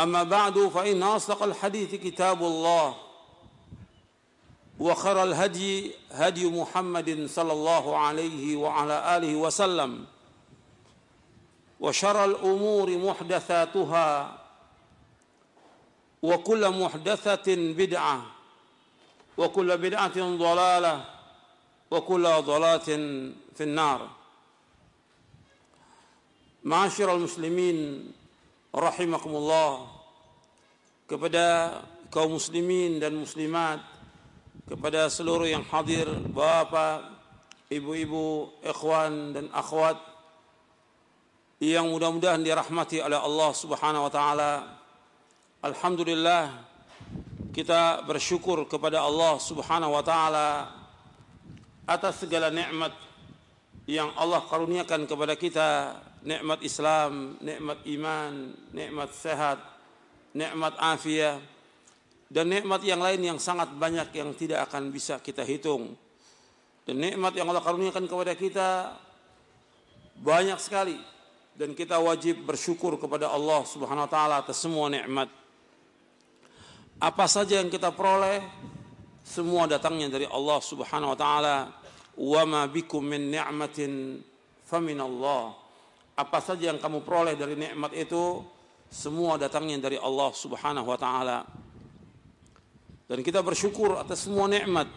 أما بعد فإن أصدق الحديث كتاب الله وخر الهدي هدي محمد صلى الله عليه وعلى آله وسلم وشر الأمور محدثاتها وكل محدثة بدعة وكل بدعة ضلالة وكل ضلالة في النار. معاشر المسلمين rahimakumullah. Kepada kaum muslimin dan muslimat kepada seluruh yang hadir bapak ibu-ibu ikhwan dan akhwat yang mudah-mudahan dirahmati oleh Allah Subhanahu wa taala alhamdulillah kita bersyukur kepada Allah Subhanahu wa taala atas segala nikmat yang Allah karuniakan kepada kita nikmat Islam, nikmat iman, nikmat sehat, nikmat afiat dan nikmat yang lain yang sangat banyak yang tidak akan bisa kita hitung. Dan nikmat yang Allah karuniakan kepada kita banyak sekali dan kita wajib bersyukur kepada Allah Subhanahu wa taala atas semua nikmat. Apa saja yang kita peroleh semua datangnya dari Allah Subhanahu wa taala. Wa ma bikum min ni'matin famin Allah apa saja yang kamu peroleh dari nikmat itu semua datangnya dari Allah Subhanahu wa taala. Dan kita bersyukur atas semua nikmat.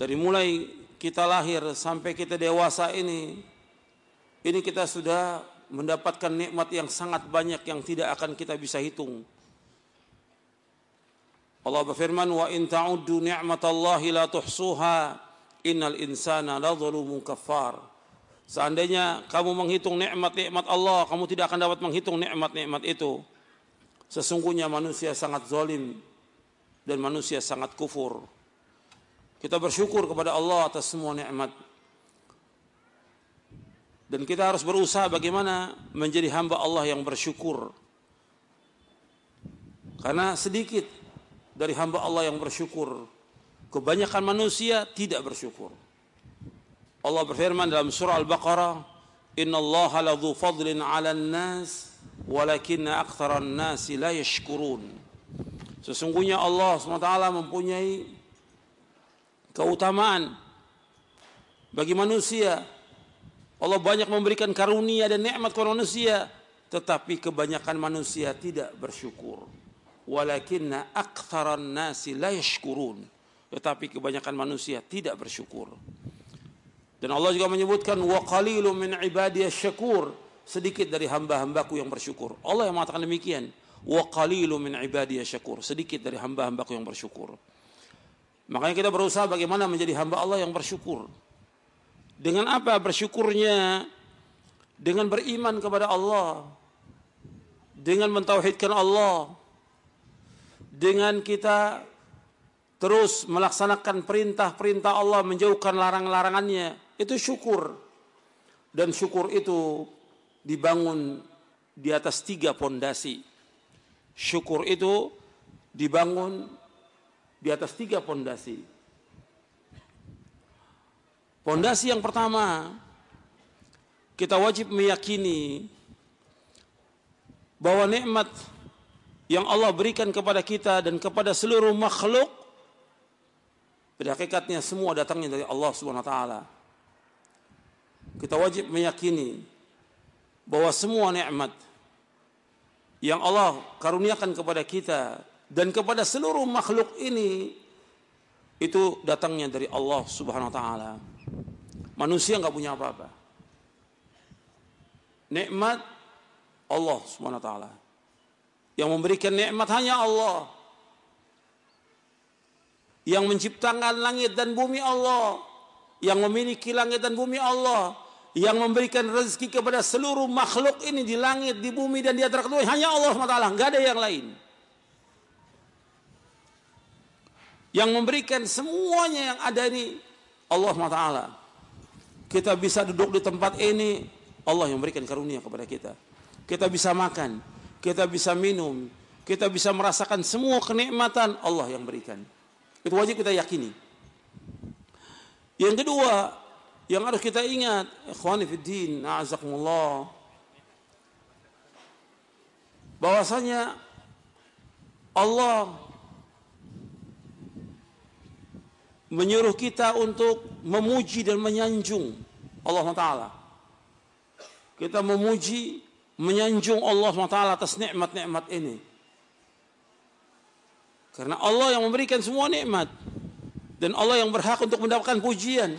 Dari mulai kita lahir sampai kita dewasa ini ini kita sudah mendapatkan nikmat yang sangat banyak yang tidak akan kita bisa hitung. Allah berfirman wa in ta'uddu ni'matallahi la tuhsuha innal insana la kafar. Seandainya kamu menghitung nikmat-nikmat Allah, kamu tidak akan dapat menghitung nikmat-nikmat itu. Sesungguhnya manusia sangat zalim dan manusia sangat kufur. Kita bersyukur kepada Allah atas semua nikmat. Dan kita harus berusaha bagaimana menjadi hamba Allah yang bersyukur. Karena sedikit dari hamba Allah yang bersyukur. Kebanyakan manusia tidak bersyukur. Allah berfirman dalam surah Al-Baqarah, "Inna Allah ladzu fadlin 'alan nas, walakinna aktsaran nasi la yashkurun." Sesungguhnya Allah SWT mempunyai keutamaan bagi manusia. Allah banyak memberikan karunia dan nikmat kepada manusia, tetapi kebanyakan manusia tidak bersyukur. Walakinna aktsaran nasi la yashkurun. Tetapi kebanyakan manusia tidak bersyukur. Dan Allah juga menyebutkan wa qalilun min ibadiyas syakur, sedikit dari hamba-hambaku yang bersyukur. Allah yang mengatakan demikian. Wa qalilun min ibadiyas syakur, sedikit dari hamba-hambaku yang bersyukur. Makanya kita berusaha bagaimana menjadi hamba Allah yang bersyukur. Dengan apa bersyukurnya? Dengan beriman kepada Allah. Dengan mentauhidkan Allah. Dengan kita terus melaksanakan perintah-perintah Allah, menjauhkan larang-larangannya, itu syukur. Dan syukur itu dibangun di atas tiga pondasi. Syukur itu dibangun di atas tiga pondasi. Pondasi yang pertama, kita wajib meyakini bahwa nikmat yang Allah berikan kepada kita dan kepada seluruh makhluk pada hakikatnya semua datangnya dari Allah Subhanahu wa taala. Kita wajib meyakini bahwa semua nikmat yang Allah karuniakan kepada kita dan kepada seluruh makhluk ini itu datangnya dari Allah Subhanahu wa taala. Manusia nggak punya apa-apa. Nikmat Allah Subhanahu wa taala. Yang memberikan nikmat hanya Allah. Yang menciptakan langit dan bumi Allah. Yang memiliki langit dan bumi Allah. Yang memberikan rezeki kepada seluruh makhluk ini di langit, di bumi dan di antara kedua hanya Allah SWT. Nggak ada yang lain. Yang memberikan semuanya yang ada ini Allah SWT. Kita bisa duduk di tempat ini, Allah yang memberikan karunia kepada kita. Kita bisa makan, kita bisa minum, kita bisa merasakan semua kenikmatan Allah yang berikan. Itu wajib kita yakini. Yang kedua, yang harus kita ingat, ikhwani a'azakumullah. Bahwasanya Allah menyuruh kita untuk memuji dan menyanjung Allah Taala. Kita memuji menyanjung Allah SWT atas nikmat-nikmat ini. Karena Allah yang memberikan semua nikmat. Dan Allah yang berhak untuk mendapatkan pujian.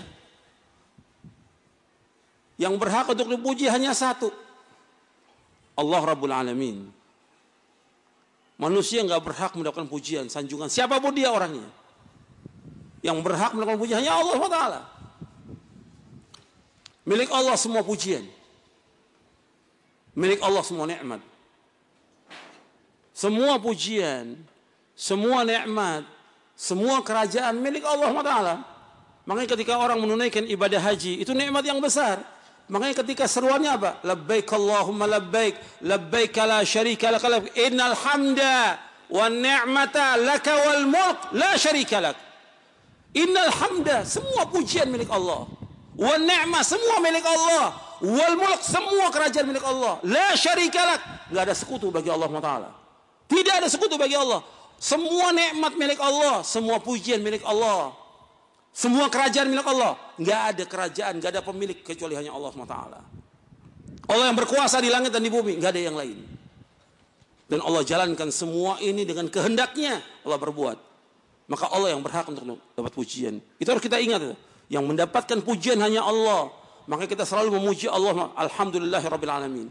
Yang berhak untuk dipuji hanya satu. Allah Rabbul Alamin. Manusia nggak berhak mendapatkan pujian, sanjungan. Siapa pun dia orangnya. Yang berhak mendapatkan pujian hanya Allah SWT. Milik Allah semua pujian. Milik Allah semua nikmat. Semua pujian, semua nikmat, semua kerajaan milik Allah Taala. Makanya ketika orang menunaikan ibadah haji, itu nikmat yang besar. Makanya ketika seruannya apa? Labbaik Allahumma labbaik, labbaik la syarika lak, innal hamda wan ni'mata laka wal mulk la syarika lak. Innal hamda, semua pujian milik Allah. Wan ni'mah, semua milik Allah. Wal mulk semua kerajaan milik Allah. La syarikalak nggak ada sekutu bagi Allah taala. Tidak ada sekutu bagi Allah. Semua nikmat milik Allah semua pujian milik Allah semua kerajaan milik Allah. Nggak ada kerajaan nggak ada pemilik kecuali hanya Allah taala. Allah yang berkuasa di langit dan di bumi nggak ada yang lain. Dan Allah jalankan semua ini dengan kehendaknya Allah berbuat. Maka Allah yang berhak untuk dapat pujian. Itu harus kita ingat yang mendapatkan pujian hanya Allah. Maka kita selalu memuji Allah. Alhamdulillahirabbil alamin.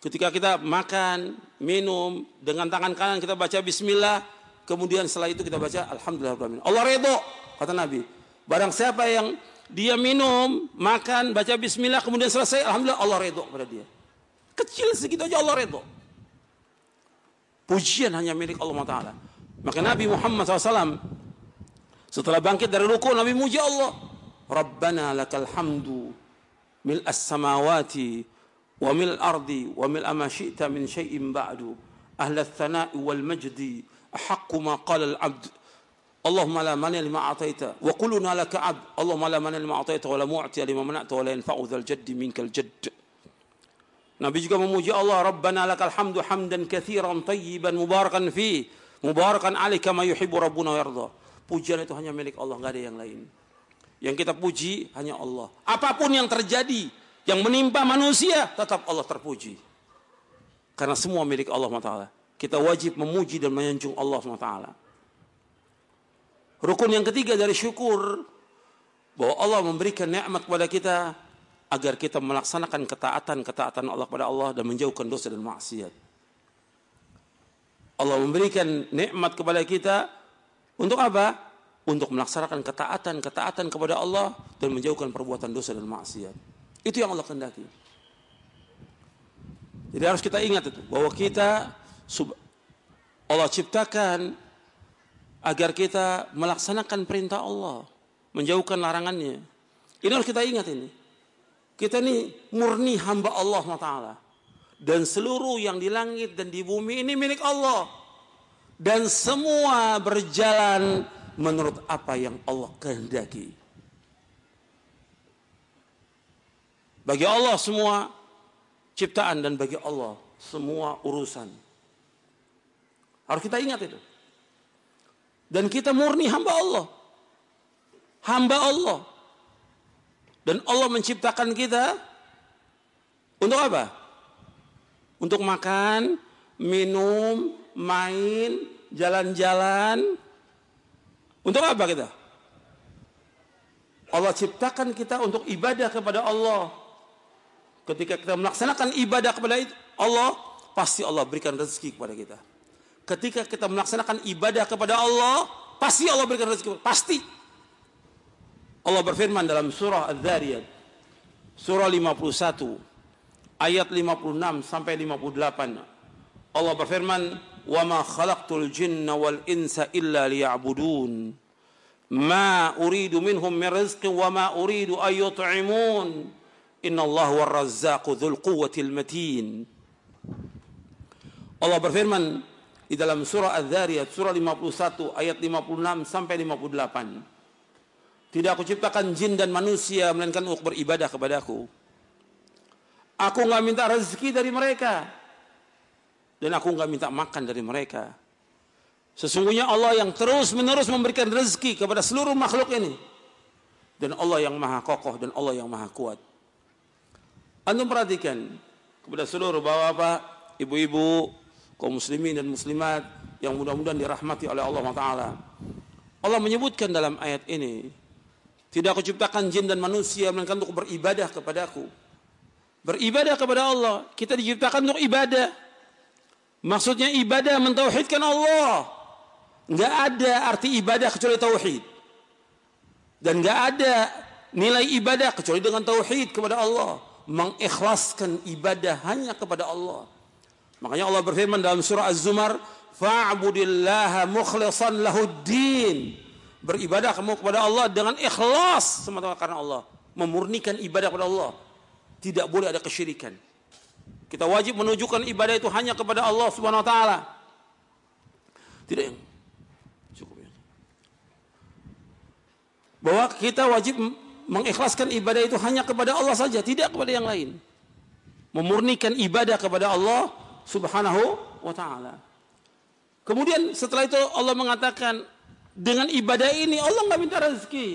Ketika kita makan, minum dengan tangan kanan kita baca bismillah, kemudian setelah itu kita baca alhamdulillah Allah redho Kata Nabi. Barang siapa yang dia minum, makan, baca bismillah, kemudian selesai, Alhamdulillah Allah redho kepada dia. Kecil segitu aja Allah redho. Pujian hanya milik Allah Taala. Maka Nabi Muhammad SAW setelah bangkit dari ruku Nabi muji Allah. Rabbana lakal hamdu mil as-samawati wa mil ardi wa mil amasyi'ta min syai'in ba'du Ahlat thana'i wal majdi ahakku ma qala al-abd Allahumma la mani lima ataita. Wa quluna laka ab. Allahumma la mani lima ataita wa la mu'ti lima mana'ta wa la yanfa'u dhal jaddi minkal jadd. Nabi juga memuji Allah Rabbana lakal hamdu hamdan kathiran tayyiban mubarakan fi mubarakan alaih kama yuhibu rabbuna yarda. Pujian itu hanya milik Allah nggak ada yang lain. Yang kita puji hanya Allah. Apa pun yang terjadi yang menimpa manusia tetap Allah terpuji. Karena semua milik Allah SWT kita wajib memuji dan menyanjung Allah SWT Rukun yang ketiga dari syukur, bahwa Allah memberikan nikmat kepada kita, agar kita melaksanakan ketaatan-ketaatan Allah kepada Allah dan menjauhkan dosa dan maksiat. Allah memberikan nikmat kepada kita untuk apa? untuk melaksanakan ketaatan-ketaatan kepada Allah dan menjauhkan perbuatan dosa dan maksiat. Itu yang Allah kehendaki. Jadi harus kita ingat itu bahwa kita Allah ciptakan agar kita melaksanakan perintah Allah, menjauhkan larangannya. Ini harus kita ingat ini. Kita ini murni hamba Allah Taala dan seluruh yang di langit dan di bumi ini milik Allah. dan semua berjalan menurut apa yang Allah kehendaki. Bagi Allah semua ciptaan dan bagi Allah semua urusan. Harus kita ingat itu. Dan kita murni hamba Allah. Hamba Allah. Dan Allah menciptakan kita untuk apa? Untuk makan, minum, main, jalan-jalan. Untuk apa kita? Allah ciptakan kita untuk ibadah kepada Allah. Ketika kita melaksanakan ibadah kepada Allah, pasti Allah berikan rezeki kepada kita. Ketika kita melaksanakan ibadah kepada Allah, pasti Allah berikan rezeki. Pasti. Allah berfirman dalam surah Al-Dhariyat. Surah 51. Ayat 56 sampai 58. Allah berfirman, "Wa ma khalaqtul jinna wal insa illa liya'budun." Ma uridu minhum min rizqin wa ma uridu an yut'imun. Inna Allah war razzaqu dzul quwwatil matin. Allah berfirman di dalam surah Az-Zariyat surah 51 ayat 56 sampai 58. Tidak aku ciptakan jin dan manusia melainkan untuk beribadah kepadaku. Aku nggak minta rezeki dari mereka dan aku nggak minta makan dari mereka. Sesungguhnya Allah yang terus menerus memberikan rezeki kepada seluruh makhluk ini. Dan Allah yang maha kokoh dan Allah yang maha kuat. Anda perhatikan kepada seluruh bapak-bapak, ibu-ibu, kaum muslimin dan muslimat yang mudah-mudahan dirahmati oleh Allah Taala. Allah menyebutkan dalam ayat ini, tidak aku ciptakan jin dan manusia melainkan untuk beribadah kepadaku. Beribadah kepada Allah. Kita diciptakan untuk ibadah. Maksudnya ibadah mentauhidkan Allah. Nggak ada arti ibadah kecuali tauhid. Dan nggak ada nilai ibadah kecuali dengan tauhid kepada Allah. Mengikhlaskan ibadah hanya kepada Allah. Makanya Allah berfirman dalam surah Az-Zumar, "Fa'budillaha mukhlishan lahuddin." Beribadah kamu kepada Allah dengan ikhlas semata karena Allah, memurnikan ibadah kepada Allah. Tidak boleh ada kesyirikan. Kita wajib menunjukkan ibadah itu hanya kepada Allah Subhanahu wa taala. Tidak yang bahwa kita wajib mengikhlaskan ibadah itu hanya kepada Allah saja, tidak kepada yang lain. Memurnikan ibadah kepada Allah Subhanahu wa taala. Kemudian setelah itu Allah mengatakan dengan ibadah ini Allah nggak minta rezeki.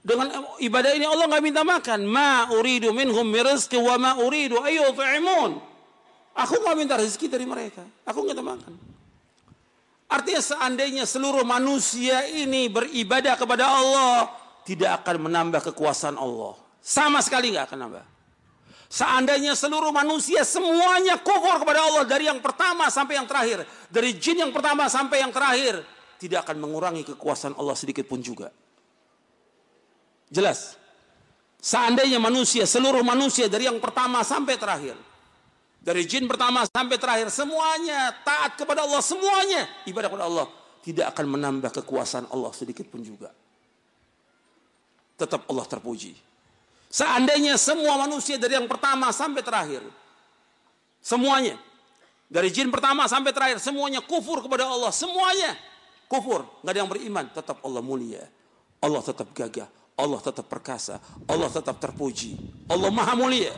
Dengan ibadah ini Allah nggak minta makan. Ma uridu minhum mirizki wa ma uridu ayyut'imun. Aku nggak minta rezeki dari mereka. Aku nggak minta makan. Artinya seandainya seluruh manusia ini beribadah kepada Allah, tidak akan menambah kekuasaan Allah. Sama sekali nggak akan nambah. Seandainya seluruh manusia semuanya kufur kepada Allah dari yang pertama sampai yang terakhir, dari jin yang pertama sampai yang terakhir, tidak akan mengurangi kekuasaan Allah sedikit pun juga. Jelas. Seandainya manusia, seluruh manusia dari yang pertama sampai terakhir, dari jin pertama sampai terakhir semuanya taat kepada Allah semuanya ibadah kepada Allah tidak akan menambah kekuasaan Allah sedikit pun juga. Tetap Allah terpuji. Seandainya semua manusia dari yang pertama sampai terakhir semuanya dari jin pertama sampai terakhir semuanya kufur kepada Allah semuanya kufur nggak ada yang beriman tetap Allah mulia Allah tetap gagah Allah tetap perkasa Allah tetap terpuji Allah maha mulia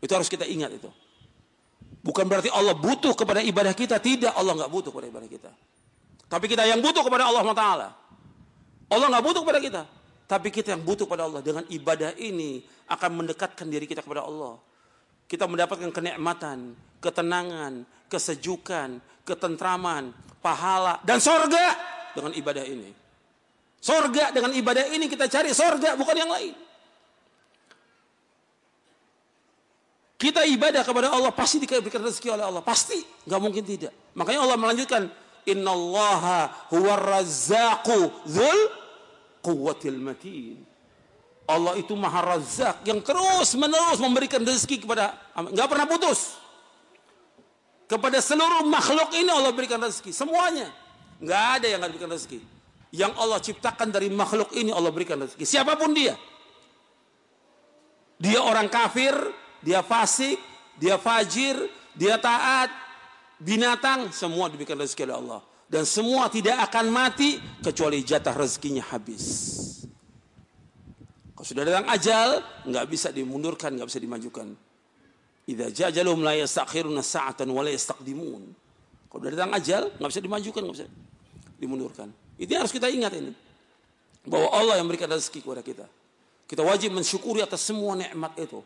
itu harus kita ingat itu. Bukan berarti Allah butuh kepada ibadah kita. Tidak, Allah nggak butuh kepada ibadah kita. Tapi kita yang butuh kepada Allah Taala. Allah nggak butuh kepada kita. Tapi kita yang butuh kepada Allah. Dengan ibadah ini akan mendekatkan diri kita kepada Allah. Kita mendapatkan kenikmatan, ketenangan, kesejukan, ketentraman, pahala, dan sorga dengan ibadah ini. Sorga dengan ibadah ini kita cari sorga bukan yang lain. Kita ibadah kepada Allah pasti diberikan rezeki oleh Allah. Pasti. Nggak mungkin tidak. Makanya Allah melanjutkan. Innallaha huwa razzaqu quwwatil matin. Allah itu maha razak yang terus menerus memberikan rezeki kepada nggak pernah putus. Kepada seluruh makhluk ini Allah berikan rezeki. Semuanya. Nggak ada yang nggak berikan rezeki. Yang Allah ciptakan dari makhluk ini Allah berikan rezeki. Siapa pun dia. Dia orang kafir, dia fasik, dia fajir, dia taat, binatang semua diberikan rezeki oleh Allah dan semua tidak akan mati kecuali jatah rezekinya habis. Kalau sudah datang ajal, nggak bisa dimundurkan, nggak bisa dimajukan. Idza jajalum la yastakhiruna sa'atan wa la yastaqdimun. Kalau sudah datang ajal, nggak bisa dimajukan, nggak bisa dimundurkan. Itu harus kita ingat ini. Bahwa Allah yang memberikan rezeki kepada kita. Kita wajib mensyukuri atas semua nikmat itu.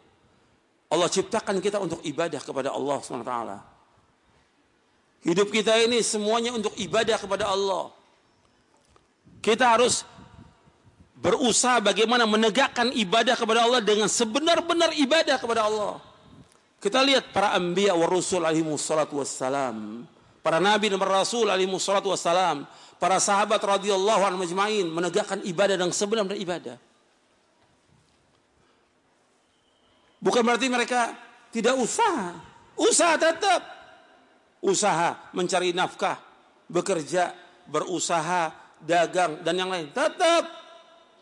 Allah ciptakan kita untuk ibadah kepada Allah SWT. Hidup kita ini semuanya untuk ibadah kepada Allah. Kita harus berusaha bagaimana menegakkan ibadah kepada Allah dengan sebenar-benar ibadah kepada Allah. Kita lihat para anbiya wa rusul alaihi wassalatu wassalam. Para nabi dan para rasul alaihi wassalatu wassalam. Para sahabat radhiyallahu anhu majma'in menegakkan ibadah dengan sebenar-benar ibadah. Bukan berarti mereka tidak usaha. Usaha tetap. Usaha mencari nafkah, bekerja, berusaha, dagang, dan yang lain. Tetap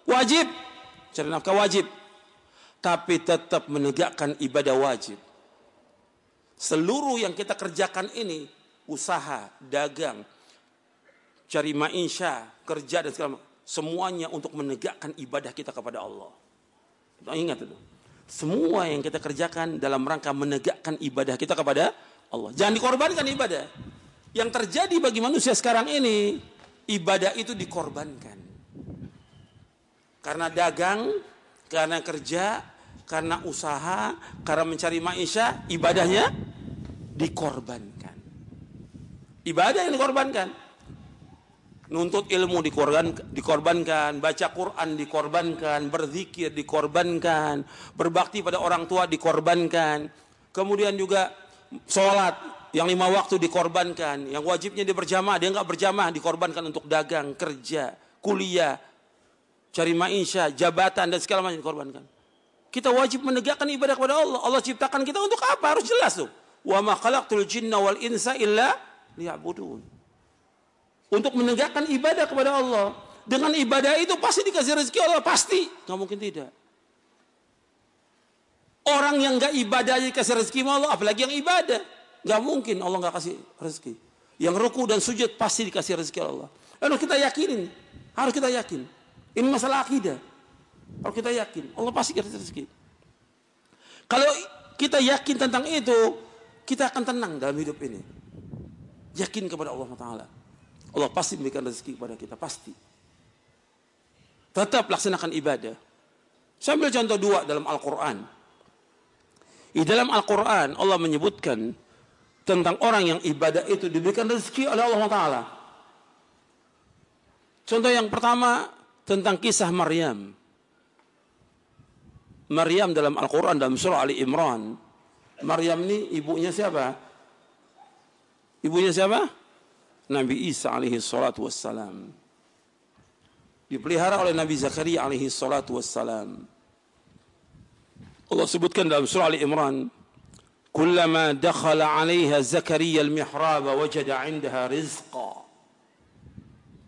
wajib. Cari nafkah wajib. Tapi tetap menegakkan ibadah wajib. Seluruh yang kita kerjakan ini, usaha, dagang, cari maisha, kerja dan segala semuanya untuk menegakkan ibadah kita kepada Allah. Ingat itu. Semua yang kita kerjakan dalam rangka menegakkan ibadah kita kepada Allah. Jangan dikorbankan ibadah. Yang terjadi bagi manusia sekarang ini, ibadah itu dikorbankan. Karena dagang, karena kerja, karena usaha, karena mencari maisha, ibadahnya dikorbankan. Ibadah yang dikorbankan nuntut ilmu dikorbankan, dikorbankan, baca Quran dikorbankan, berzikir dikorbankan, berbakti pada orang tua dikorbankan, kemudian juga sholat yang lima waktu dikorbankan, yang wajibnya dia berjamaah, dia nggak berjamaah dikorbankan untuk dagang, kerja, kuliah, cari maisha, jabatan dan segala macam dikorbankan. Kita wajib menegakkan ibadah kepada Allah. Allah ciptakan kita untuk apa? Harus jelas tuh. Wa ma khalaqtul jinna wal insa illa liya'budun untuk menegakkan ibadah kepada Allah. Dengan ibadah itu pasti dikasih rezeki Allah pasti, nggak mungkin tidak. Orang yang nggak ibadah aja dikasih rezeki Allah, apalagi yang ibadah, nggak mungkin Allah nggak kasih rezeki. Yang ruku dan sujud pasti dikasih rezeki Allah. Lalu kita yakinin, harus kita yakin. Ini masalah akidah. Kalau kita yakin, Allah pasti kasih rezeki. Kalau kita yakin tentang itu, kita akan tenang dalam hidup ini. Yakin kepada Allah Taala. Allah pasti memberikan rezeki kepada kita, pasti. Tetap laksanakan ibadah. Saya ambil contoh dua dalam Al-Quran. Di dalam Al-Quran Allah menyebutkan tentang orang yang ibadah itu diberikan rezeki oleh Allah Taala. Contoh yang pertama tentang kisah Maryam. Maryam dalam Al-Quran dalam surah Ali Imran. Maryam ini ibunya siapa? Ibunya siapa? Nabi Isa alaihi salatu wassalam. Dipelihara oleh Nabi Zakaria alaihi salatu wassalam. Allah sebutkan dalam surah Ali Imran, "Kullama dakhala 'alaiha Zakaria al-mihrab wajada 'indaha rizqa."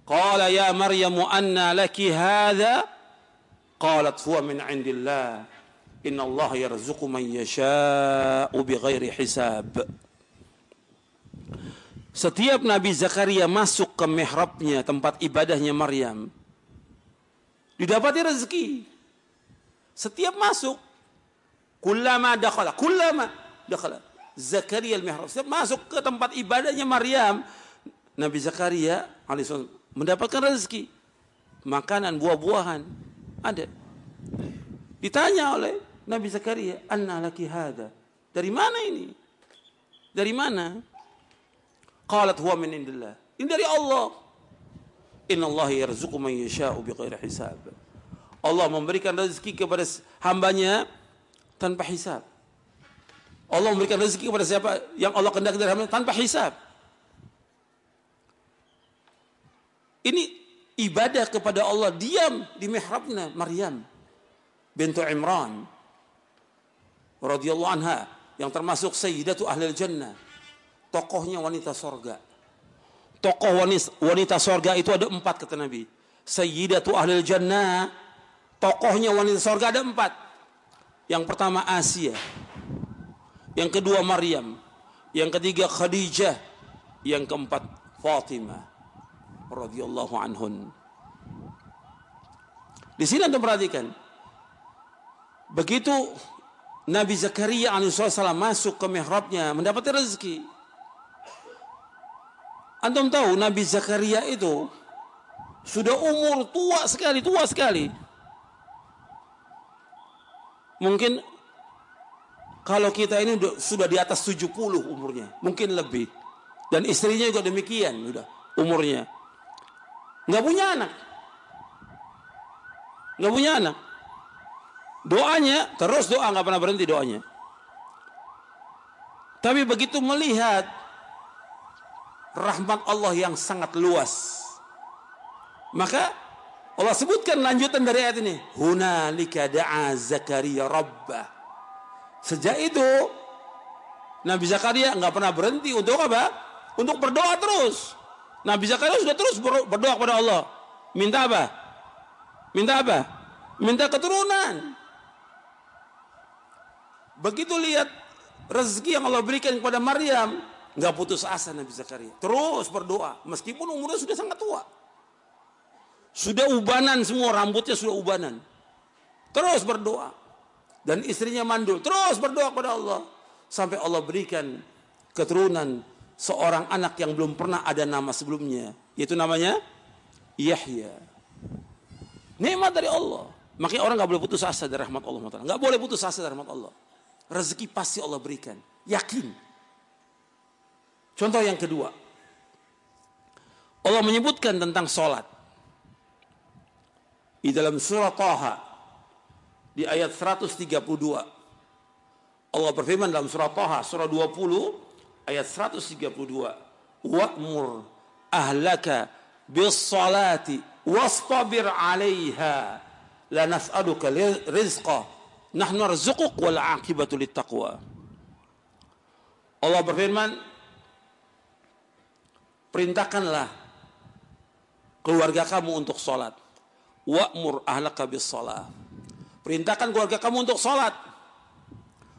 Qala ya Maryam anna laki hadha? Qalat huwa min 'indillah. Inna Allah yarzuqu man yasha'u bighairi hisab. Setiap Nabi Zakaria masuk ke mihrabnya, tempat ibadahnya Maryam, didapati rezeki. Setiap masuk, kullama dakhala, kullama dakhala. Zakaria al-mihrab. Masuk ke tempat ibadahnya Maryam, Nabi Zakaria alaihissalam mendapatkan rezeki. Makanan, buah-buahan ada. Ditanya oleh Nabi Zakaria, "Anna laki hada?" Dari mana ini? Dari mana? Qalat huwa min indillah. Ini dari Allah. Inna Allah yarzuqu man yasha'u bighairi hisab. Allah memberikan rezeki kepada hambanya tanpa hisab. Allah memberikan rezeki kepada siapa yang Allah kehendaki dari hambanya tanpa hisab. Ini ibadah kepada Allah diam di mihrabnya Maryam bintu Imran radhiyallahu anha yang termasuk sayyidatu ahli jannah tokohnya wanita sorga. Tokoh wanita sorga itu ada empat kata Nabi. Sayyidatu ahlil jannah. Tokohnya wanita sorga ada empat. Yang pertama Asia. Yang kedua Maryam. Yang ketiga Khadijah. Yang keempat Fatimah radhiyallahu anhun. Di sini Anda perhatikan. Begitu Nabi Zakaria alaihissalam masuk ke mihrabnya mendapat rezeki. Antum tahu Nabi Zakaria itu sudah umur tua sekali, tua sekali. Mungkin kalau kita ini sudah di atas 70 umurnya, mungkin lebih. Dan istrinya juga demikian, sudah umurnya. Nggak punya anak. Nggak punya anak. Doanya, terus doa nggak pernah berhenti doanya. Tapi begitu melihat rahmat Allah yang sangat luas. Maka Allah sebutkan lanjutan dari ayat ini. Hunalika da'a Zakaria rabbah. Sejak itu Nabi Zakaria nggak pernah berhenti untuk apa? Untuk berdoa terus. Nabi Zakaria sudah terus berdoa kepada Allah. Minta apa? Minta apa? Minta keturunan. Begitu lihat rezeki yang Allah berikan kepada Maryam, nggak putus asa Nabi Zakaria. Terus berdoa, meskipun umurnya sudah sangat tua. Sudah ubanan semua, rambutnya sudah ubanan. Terus berdoa. Dan istrinya mandul, terus berdoa kepada Allah. Sampai Allah berikan keturunan seorang anak yang belum pernah ada nama sebelumnya. Yaitu namanya Yahya. Nikmat dari Allah. Makanya orang nggak boleh putus asa dari rahmat Allah. Nggak boleh putus asa dari rahmat Allah. Rezeki pasti Allah berikan. Yakin. Contoh yang kedua. Allah menyebutkan tentang sholat. Di dalam surah Taha. Di ayat 132. Allah berfirman dalam surah Taha. Surah 20 ayat 132 wa'mur ahlaka bis salati wastabir 'alaiha la nas'aluka rizqa nahnu narzuquk wal 'aqibatu littaqwa Allah berfirman perintahkanlah keluarga kamu untuk salat wa'mur ahlaka bis salat perintahkan keluarga kamu untuk salat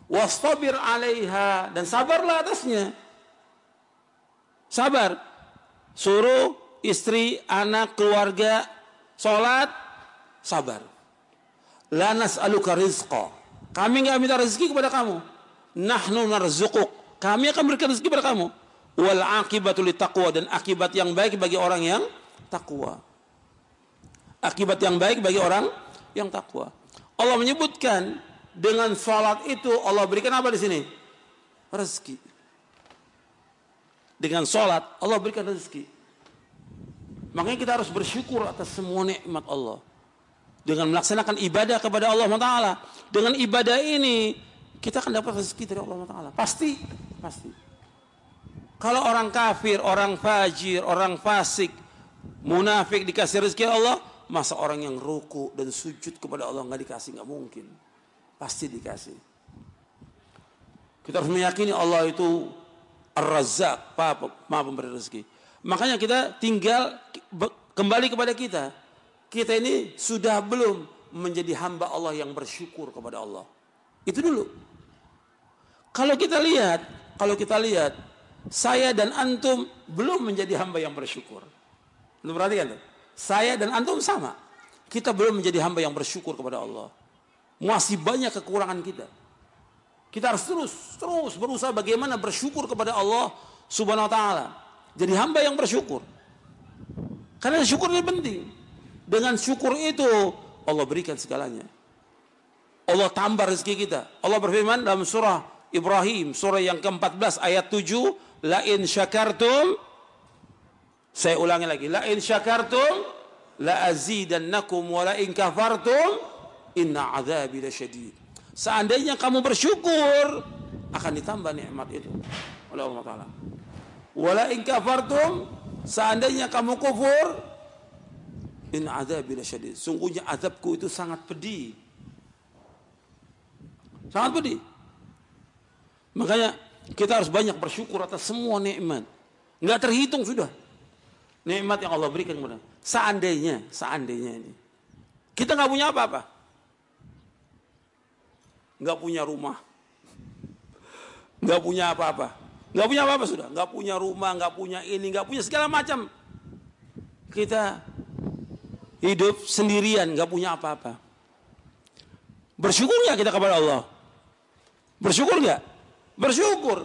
wastabir 'alaiha dan sabarlah atasnya. Sabar. Suruh istri, anak, keluarga salat, sabar. La nas'aluka rizqa. Kami enggak minta rezeki kepada kamu. Nahnu narzuquk. Kami akan berikan rezeki kepada kamu. Wal akibatu taqwa dan akibat yang baik bagi orang yang takwa. Akibat yang baik bagi orang yang takwa. Allah menyebutkan dengan salat itu Allah berikan apa di sini? Rezeki. Dengan salat Allah berikan rezeki. Makanya kita harus bersyukur atas semua nikmat Allah. Dengan melaksanakan ibadah kepada Allah Taala. Dengan ibadah ini kita akan dapat rezeki dari Allah Taala. Pasti, pasti. Kalau orang kafir, orang fajir, orang fasik, munafik dikasih rezeki Allah, masa orang yang ruku dan sujud kepada Allah nggak dikasih nggak mungkin. Pasti dikasih. Kita harus meyakini Allah itu Ar-Razzaq, Maha pemberi rezeki. Makanya kita tinggal kembali kepada kita. Kita ini sudah belum menjadi hamba Allah yang bersyukur kepada Allah. Itu dulu. Kalau kita lihat, kalau kita lihat, saya dan antum belum menjadi hamba yang bersyukur. Lu perhatikan tuh. Saya dan antum sama. Kita belum menjadi hamba yang bersyukur kepada Allah. Masih banyak kekurangan kita. Kita harus terus, terus berusaha bagaimana bersyukur kepada Allah subhanahu wa ta'ala. Jadi hamba yang bersyukur. Karena syukur ini penting. Dengan syukur itu Allah berikan segalanya. Allah tambah rezeki kita. Allah berfirman dalam surah Ibrahim, surah yang ke-14 ayat 7, la in syakartum saya ulangi lagi, la in syakartum la azidannakum wa la in kafartum Inna azabi lasyadid. Seandainya kamu bersyukur akan ditambah nikmat itu oleh Allah taala. Wala in kafartum seandainya kamu kufur in azabi lasyadid. Sungguhnya azabku itu sangat pedih. Sangat pedih. Makanya kita harus banyak bersyukur atas semua nikmat. Enggak terhitung sudah. Nikmat yang Allah berikan kepada Seandainya, seandainya ini. Kita nggak punya apa-apa nggak punya rumah, nggak punya apa-apa, Nggak punya apa-apa sudah. Nggak punya rumah, nggak punya ini, nggak punya segala macam. Kita hidup sendirian, nggak punya apa-apa. Bersyukur nggak kita kepada Allah? Bersyukur nggak? Bersyukur.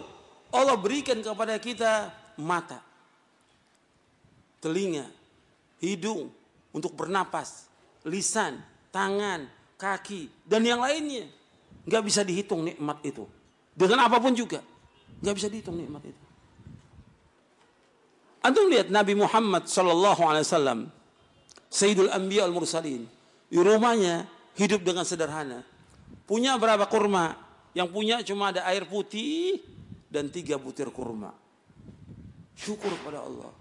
Allah berikan kepada kita mata, telinga, hidung untuk bernapas, lisan, tangan, kaki, dan yang lainnya. Nggak bisa dihitung nikmat itu. Dengan apa pun juga. Nggak bisa dihitung nikmat itu. Antum lihat Nabi Muhammad Sallallahu Alaihi Wasallam, Sayyidul Anbiya al Mursalin, di rumahnya hidup dengan sederhana. Punya berapa kurma? Yang punya cuma ada air putih dan tiga butir kurma. Syukur pada Allah.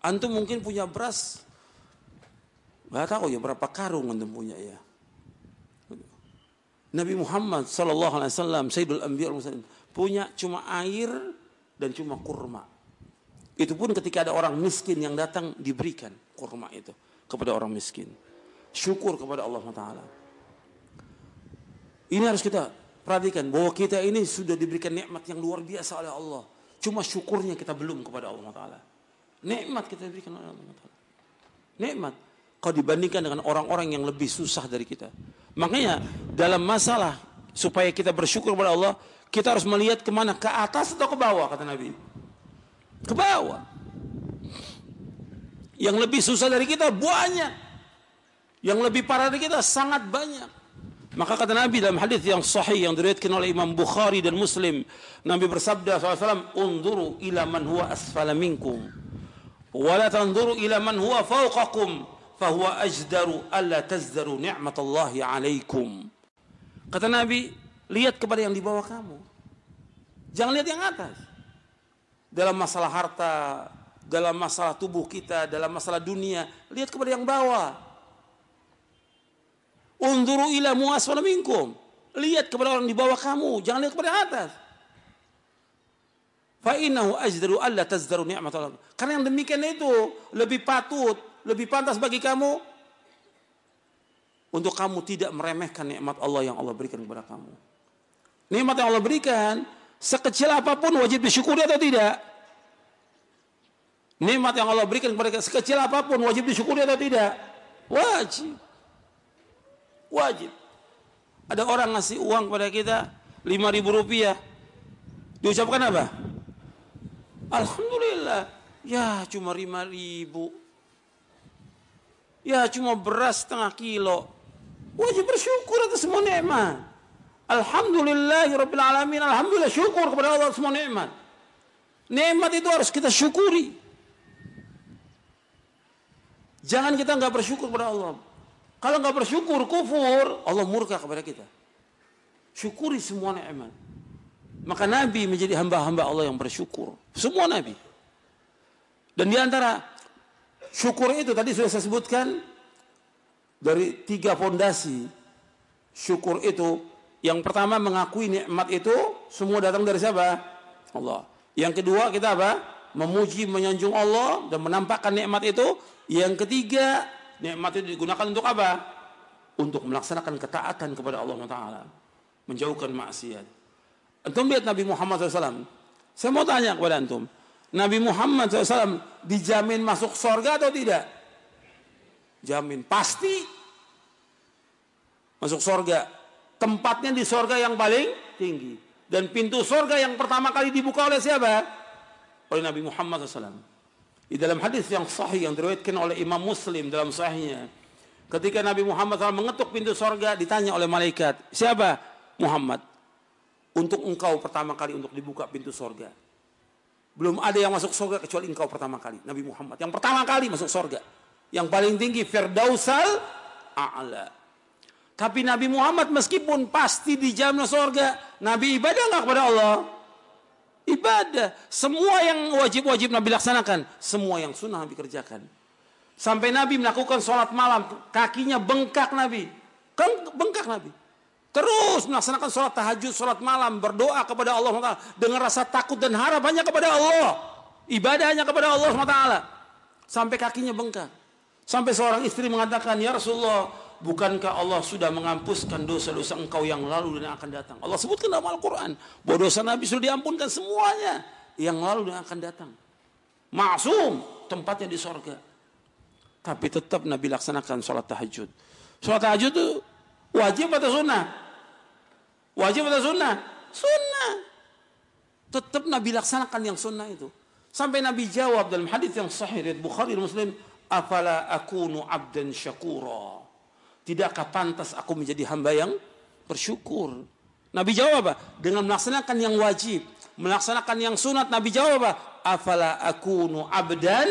Antum mungkin punya beras, nggak tahu ya berapa karung antum punya ya. Nabi Muhammad Sallallahu Alaihi Wasallam Sayyidul Anbiya punya cuma air dan cuma kurma. Itu pun ketika ada orang miskin yang datang diberikan kurma itu kepada orang miskin. Syukur kepada Allah Taala. Ini harus kita perhatikan bahwa kita ini sudah diberikan nikmat yang luar biasa oleh Allah. Cuma syukurnya kita belum kepada Allah Taala. Nikmat kita diberikan oleh Allah Taala. Nikmat. Kalau dibandingkan dengan orang-orang yang lebih susah dari kita. Makanya dalam masalah supaya kita bersyukur kepada Allah, kita harus melihat ke mana ke atas atau ke bawah kata Nabi. Ke bawah. Yang lebih susah dari kita banyak. Yang lebih parah dari kita sangat banyak. Maka kata Nabi dalam hadis yang sahih yang diriwayatkan oleh Imam Bukhari dan Muslim, Nabi bersabda SAW, "Unduru ila man huwa asfala minkum, wa la tanzuru ila man huwa fawqakum, fahuwa ajdaru alla tazdaru ni'matallahi 'alaikum." Kata Nabi, lihat kepada yang di bawah kamu. Jangan lihat yang atas. Dalam masalah harta, dalam masalah tubuh kita, dalam masalah dunia, lihat kepada yang bawah. Unduru ila muasfala minkum. Lihat kepada orang di bawah kamu, jangan lihat kepada atas. Fa innahu ajdaru alla tazdaru ni'mat Allah. Karena yang demikian itu lebih patut, lebih pantas bagi kamu untuk kamu tidak meremehkan nikmat Allah yang Allah berikan kepada kamu. Nikmat yang Allah berikan sekecil apa pun wajib disyukuri atau tidak? Nikmat yang Allah berikan kepada kita sekecil apa pun wajib disyukuri atau tidak? Wajib. Wajib. Ada orang ngasih uang kepada kita lima ribu rupiah. Diucapkan apa? Alhamdulillah. Ya cuma lima ribu. Ya cuma beras setengah kilo. Wajib bersyukur atas semua nikmat. Alhamdulillahirabbil alamin. Alhamdulillah syukur kepada Allah semua nikmat. Nikmat itu harus kita syukuri. Jangan kita nggak bersyukur kepada Allah. Kalau nggak bersyukur, kufur, Allah murka kepada kita. Syukuri semua nikmat. Maka Nabi menjadi hamba-hamba Allah yang bersyukur. Semua Nabi. Dan di antara syukur itu tadi sudah saya sebutkan dari tiga fondasi syukur itu. Yang pertama mengakui nikmat itu semua datang dari siapa? Allah. Yang kedua kita apa? Memuji, menyanjung Allah dan menampakkan nikmat itu. Yang ketiga Nikmat itu digunakan untuk apa? Untuk melaksanakan ketaatan kepada Allah Taala, menjauhkan maksiat. Antum lihat Nabi Muhammad SAW. Saya mau tanya kepada antum, Nabi Muhammad SAW dijamin masuk surga atau tidak? Jamin, pasti masuk surga. Tempatnya di surga yang paling tinggi. Dan pintu surga yang pertama kali dibuka oleh siapa? Oleh Nabi Muhammad SAW. Di dalam hadis yang sahih yang diriwayatkan oleh Imam Muslim dalam sahihnya. Ketika Nabi Muhammad SAW mengetuk pintu sorga, ditanya oleh malaikat, siapa? Muhammad. Untuk engkau pertama kali untuk dibuka pintu sorga. Belum ada yang masuk sorga kecuali engkau pertama kali. Nabi Muhammad. Yang pertama kali masuk sorga. Yang paling tinggi Firdausal A'la. Tapi Nabi Muhammad meskipun pasti dijamin sorga. Nabi ibadah nggak kepada Allah? Ibadah. Semua yang wajib-wajib Nabi laksanakan. Semua yang sunnah Nabi kerjakan. Sampai Nabi melakukan sholat malam. Kakinya bengkak Nabi. Kan bengkak Nabi. Terus melaksanakan sholat tahajud, sholat malam. Berdoa kepada Allah SWT. Dengan rasa takut dan harapannya kepada Allah. Ibadahnya kepada Allah SWT. Sampai kakinya bengkak. Sampai seorang istri mengatakan, Ya Rasulullah, bukankah Allah sudah mengampuskan dosa-dosa engkau yang lalu dan akan datang? Allah sebutkan dalam Al-Quran bahwa dosa Nabi sudah diampunkan semuanya yang lalu dan akan datang. Maksum tempatnya di sorga. Tapi tetap Nabi laksanakan sholat tahajud. Sholat tahajud itu wajib atau sunnah? Wajib atau sunnah? Sunnah. Tetap Nabi laksanakan yang sunnah itu. Sampai Nabi jawab dalam hadis yang sahih dari Bukhari dan Muslim, "Afala akunu abdan syakura?" Tidakkah pantas aku menjadi hamba yang bersyukur? Nabi jawab apa? Dengan melaksanakan yang wajib, melaksanakan yang sunat. Nabi jawab apa? Afala akunu abdan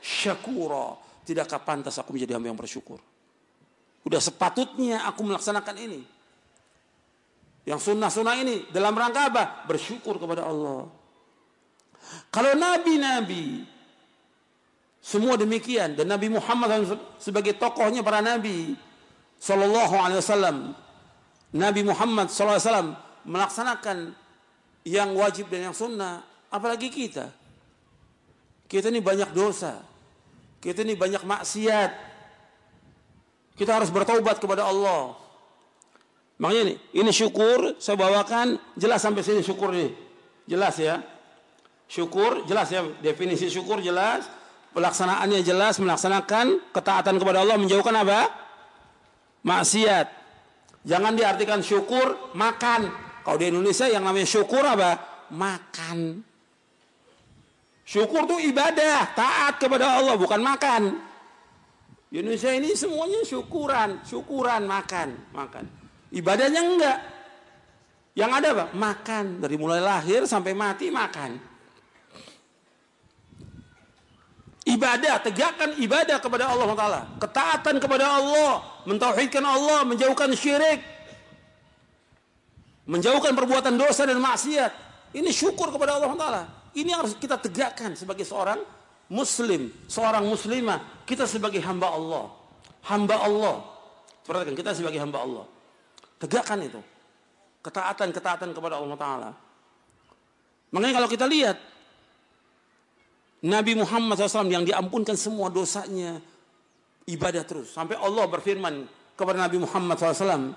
syakura. Tidakkah pantas aku menjadi hamba yang bersyukur? Udah sepatutnya aku melaksanakan ini. Yang sunnah-sunnah ini dalam rangka apa? Bersyukur kepada Allah. Kalau nabi-nabi semua demikian dan Nabi Muhammad sebagai tokohnya para nabi sallallahu alaihi wasallam Nabi Muhammad sallallahu alaihi wasallam melaksanakan yang wajib dan yang sunnah apalagi kita kita ini banyak dosa kita ini banyak maksiat kita harus bertobat kepada Allah makanya ini ini syukur saya bawakan jelas sampai sini syukur nih jelas ya Syukur jelas ya, definisi syukur jelas, pelaksanaannya jelas, melaksanakan ketaatan kepada Allah menjauhkan apa? Maksiat. Jangan diartikan syukur makan. Kalau di Indonesia yang namanya syukur apa? Makan. Syukur itu ibadah, taat kepada Allah, bukan makan. Indonesia ini semuanya syukuran, syukuran, makan, makan. Ibadahnya enggak. Yang ada apa? Makan. Dari mulai lahir sampai mati makan. ibadah, tegakkan ibadah kepada Allah Taala, ketaatan kepada Allah, mentauhidkan Allah, menjauhkan syirik, menjauhkan perbuatan dosa dan maksiat. Ini syukur kepada Allah Taala. Ini harus kita tegakkan sebagai seorang muslim, seorang muslimah. Kita sebagai hamba Allah, hamba Allah. Perhatikan kita sebagai hamba Allah. Tegakkan itu. Ketaatan-ketaatan kepada Allah Taala. Makanya kalau kita lihat Nabi Muhammad SAW yang diampunkan semua dosanya ibadah terus sampai Allah berfirman kepada Nabi Muhammad SAW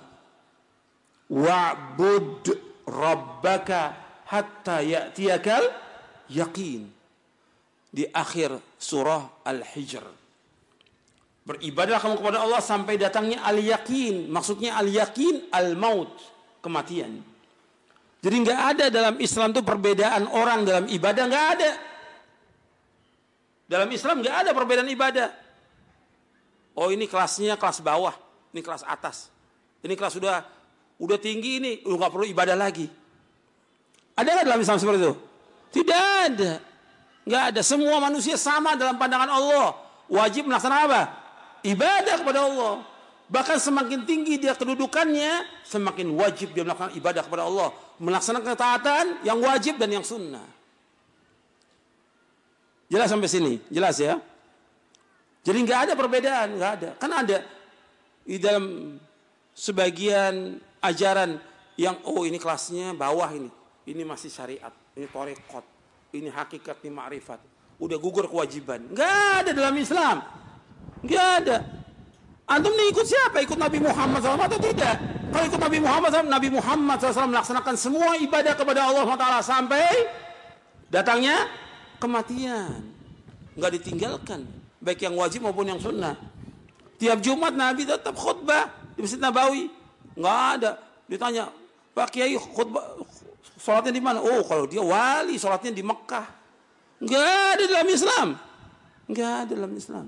wa'bud rabbaka hatta ya'tiyakal yakin di akhir surah Al-Hijr beribadahlah kamu kepada Allah sampai datangnya al-yakin maksudnya al-yakin al-maut kematian jadi nggak ada dalam Islam itu perbedaan orang dalam ibadah nggak ada dalam Islam nggak ada perbedaan ibadah. Oh ini kelasnya kelas bawah, ini kelas atas. Ini kelas sudah udah tinggi ini, udah nggak perlu ibadah lagi. Ada nggak dalam Islam seperti itu? Tidak ada. Nggak ada. Semua manusia sama dalam pandangan Allah. Wajib melaksanakan apa? Ibadah kepada Allah. Bahkan semakin tinggi dia kedudukannya, semakin wajib dia melakukan ibadah kepada Allah. Melaksanakan ketaatan yang wajib dan yang sunnah. Jelas sampai sini, jelas ya. Jadi nggak ada perbedaan, nggak ada. Kan ada di dalam sebagian ajaran yang oh ini kelasnya bawah ini, ini masih syariat, ini torekot, ini hakikat, ini ma'rifat. Udah gugur kewajiban. Nggak ada dalam Islam. Nggak ada. Antum nih ikut siapa? Ikut Nabi Muhammad SAW atau tidak? Kalau ikut Nabi Muhammad SAW, Nabi Muhammad SAW melaksanakan semua ibadah kepada Allah SWT sampai datangnya kematian. Nggak ditinggalkan. Baik yang wajib maupun yang sunnah. Tiap Jumat Nabi tetap khutbah di Masjid Nabawi. Nggak ada. Ditanya, Pak Kiai khutbah sholatnya di mana? Oh kalau dia wali sholatnya di Mekah. Nggak ada dalam Islam. Nggak ada dalam Islam.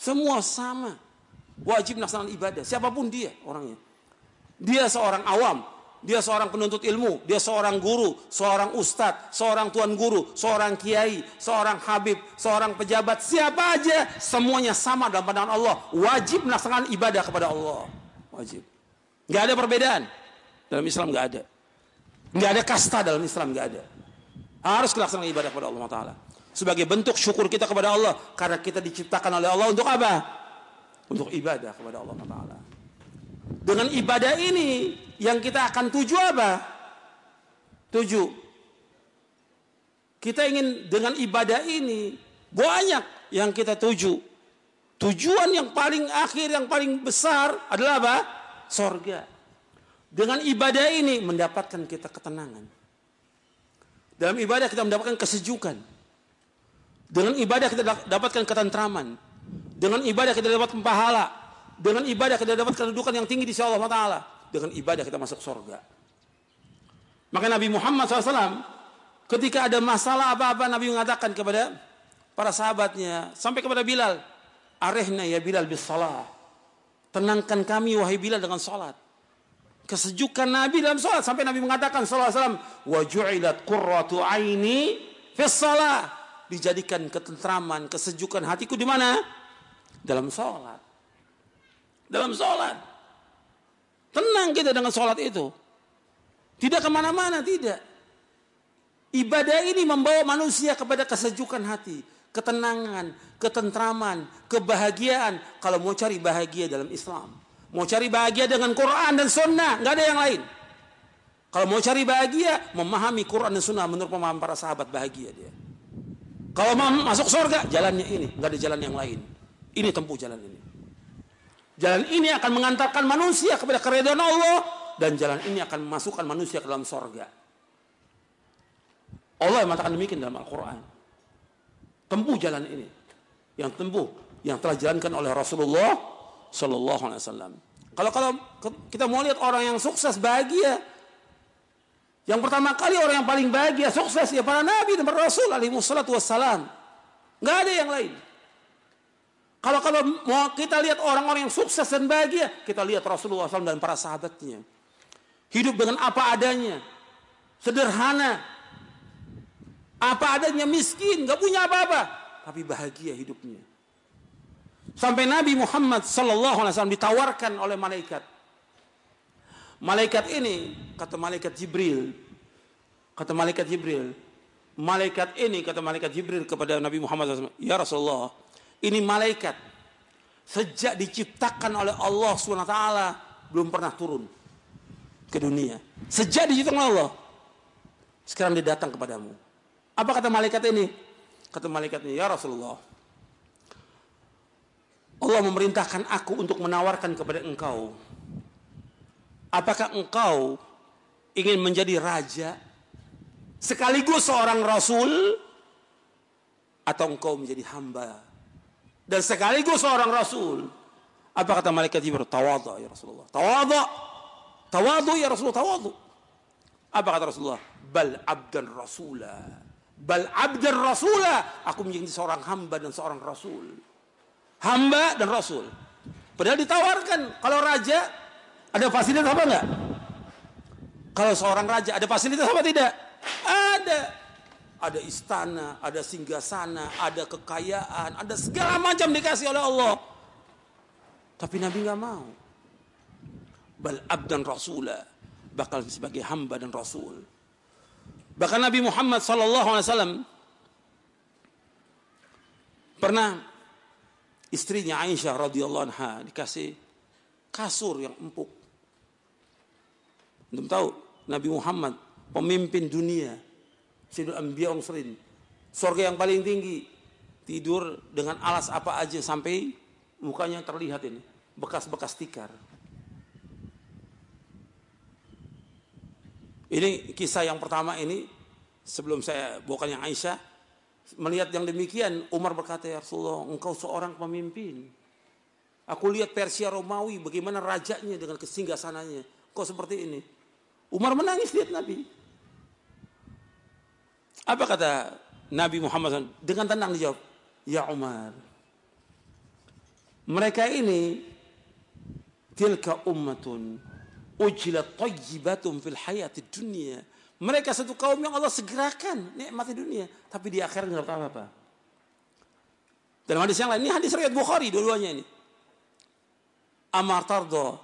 Semua sama. Wajib melaksanakan ibadah. Siapa pun dia orangnya. Dia seorang awam. Dia seorang penuntut ilmu, dia seorang guru, seorang ustadz, seorang tuan guru, seorang kiai, seorang habib, seorang pejabat, siapa aja, semuanya sama dalam pandangan Allah. Wajib melaksanakan ibadah kepada Allah. Wajib. Gak ada perbedaan. Dalam Islam gak ada. Gak ada kasta dalam Islam gak ada. Harus melaksanakan ibadah kepada Allah Taala. Sebagai bentuk syukur kita kepada Allah karena kita diciptakan oleh Allah untuk apa? Untuk ibadah kepada Allah Taala. Dengan ibadah ini yang kita akan tuju apa? Tuju. Kita ingin dengan ibadah ini banyak yang kita tuju. Tujuan yang paling akhir, yang paling besar adalah apa? Sorga. Dengan ibadah ini mendapatkan kita ketenangan. Dalam ibadah kita mendapatkan kesejukan. Dengan ibadah kita dapatkan ketentraman. Dengan ibadah kita dapatkan pahala. Dengan ibadah kita dapatkan kedudukan yang tinggi di sisi Allah Taala. Dengan ibadah kita masuk sorga. Maka Nabi Muhammad SAW ketika ada masalah apa-apa Nabi mengatakan kepada para sahabatnya sampai kepada Bilal, arehna ya Bilal bis salah. Tenangkan kami wahai Bilal dengan salat. Kesejukan Nabi dalam salat sampai Nabi mengatakan sallallahu alaihi wasallam aini. Dijadikan ketentraman, kesejukan hatiku di mana? Dalam salat. Dalam salat. Tenang kita dengan salat itu. Tidak ke mana-mana, tidak. Ibadah ini membawa manusia kepada kesejukan hati, ketenangan, ketentraman, kebahagiaan. Kalau mau cari bahagia dalam Islam, mau cari bahagia dengan Quran dan Sunnah, nggak ada yang lain. Kalau mau cari bahagia, memahami Quran dan Sunnah menurut pemahaman para sahabat bahagia dia. Kalau mau masuk surga, jalannya ini, nggak ada jalan yang lain. Ini tempuh jalan ini. Jalan ini akan mengantarkan manusia kepada keredaan Allah dan jalan ini akan memasukkan manusia ke dalam sorga. Allah yang mengatakan demikian dalam Al-Quran. Tempuh jalan ini. Yang tempuh, yang telah dijalankan oleh Rasulullah Sallallahu Alaihi Wasallam. Kalau kalau kita mau lihat orang yang sukses bahagia, yang pertama kali orang yang paling bahagia sukses ya para nabi dan para rasul alaihi wassalam. Nggak ada yang lain. Kalau kalau mau kita lihat orang-orang yang sukses dan bahagia, kita lihat Rasulullah SAW dan para sahabatnya. Hidup dengan apa adanya. Sederhana. Apa adanya miskin. Gak punya apa-apa. Tapi bahagia hidupnya. Sampai Nabi Muhammad Sallallahu Alaihi Wasallam ditawarkan oleh malaikat. Malaikat ini, kata malaikat Jibril. Kata malaikat Jibril. Malaikat ini, kata malaikat Jibril kepada Nabi Muhammad SAW. Ya Rasulullah, ini malaikat. Sejak diciptakan oleh Allah SWT belum pernah turun ke dunia. Sejak diciptakan Allah. Sekarang dia datang kepadamu. Apa kata malaikat ini? Kata malaikat ini, ya Rasulullah. Allah memerintahkan aku untuk menawarkan kepada engkau. Apakah engkau ingin menjadi raja sekaligus seorang rasul atau engkau menjadi hamba dan sekaligus seorang rasul? Apa kata malaikat Jibril? Tawadha ya Rasulullah. Tawadha Tawadu ya Rasulullah, tawadu. Apa kata Rasulullah? Bal abdan rasula. Bal abdan rasula. Aku menjadi seorang hamba dan seorang rasul. Hamba dan rasul. Padahal ditawarkan. Kalau raja, ada fasilitas apa enggak? Kalau seorang raja, ada fasilitas apa tidak? Ada. Ada istana, ada singgasana, ada kekayaan, ada segala macam dikasih oleh Allah. Tapi Nabi nggak mau bal abdan rasula bakal sebagai hamba dan rasul bahkan Nabi Muhammad sallallahu alaihi wasallam pernah istrinya Aisyah radhiyallahu anha dikasih kasur yang empuk. Belum tahu Nabi Muhammad pemimpin dunia Sayyidul Anbiya Serin surga yang paling tinggi tidur dengan alas apa aja sampai mukanya terlihat ini bekas-bekas tikar. Ini kisah yang pertama ini sebelum saya bawakan yang Aisyah melihat yang demikian Umar berkata ya Rasulullah engkau seorang pemimpin. Aku lihat Persia Romawi bagaimana rajanya dengan kesinggasananya. Kau seperti ini. Umar menangis lihat Nabi. Apa kata Nabi Muhammad? Dengan tenang dijawab. Ya Umar. Mereka ini tilka ummatun Ujilat tayyibatum fil hayati dunia. Mereka satu kaum yang Allah segerakan nikmati dunia. Tapi di akhirat nggak apa-apa. Dalam hadis yang lain, ini hadis riwayat Bukhari dua-duanya ini. Amar tardo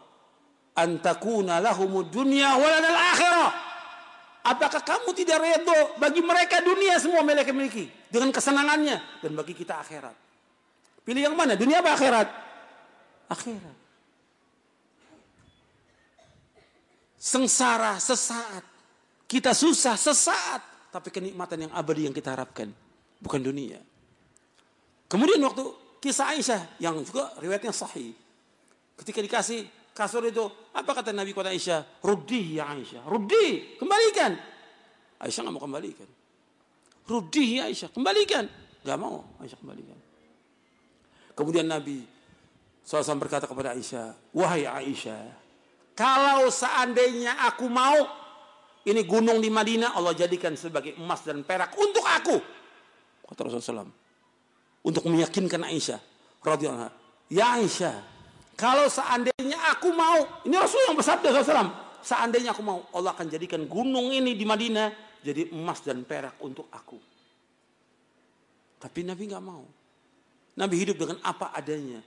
antakuna lahumud dunya akhirah. Apakah kamu tidak redho bagi mereka dunia semua mereka miliki dengan kesenangannya dan bagi kita akhirat? Pilih yang mana? Dunia apa akhirat? Akhirat. sengsara sesaat. Kita susah sesaat. Tapi kenikmatan yang abadi yang kita harapkan. Bukan dunia. Kemudian waktu kisah Aisyah yang juga riwayatnya sahih. Ketika dikasih kasur itu, apa kata Nabi kepada Aisyah? Rudi ya Aisyah, rudi, kembalikan. Aisyah nggak mau kembalikan. Rudi ya Aisyah, kembalikan. Gak mau Aisyah kembalikan. Kemudian Nabi SAW berkata kepada Aisyah, Wahai Aisyah, kalau seandainya aku mau, ini gunung di Madinah Allah jadikan sebagai emas dan perak untuk aku. Kata Rasulullah SAW. Untuk meyakinkan Aisyah. Radiyallahu Ya Aisyah, kalau seandainya aku mau, ini Rasul yang bersabda SAW. Seandainya aku mau, Allah akan jadikan gunung ini di Madinah jadi emas dan perak untuk aku. Tapi Nabi nggak mau. Nabi hidup dengan apa adanya.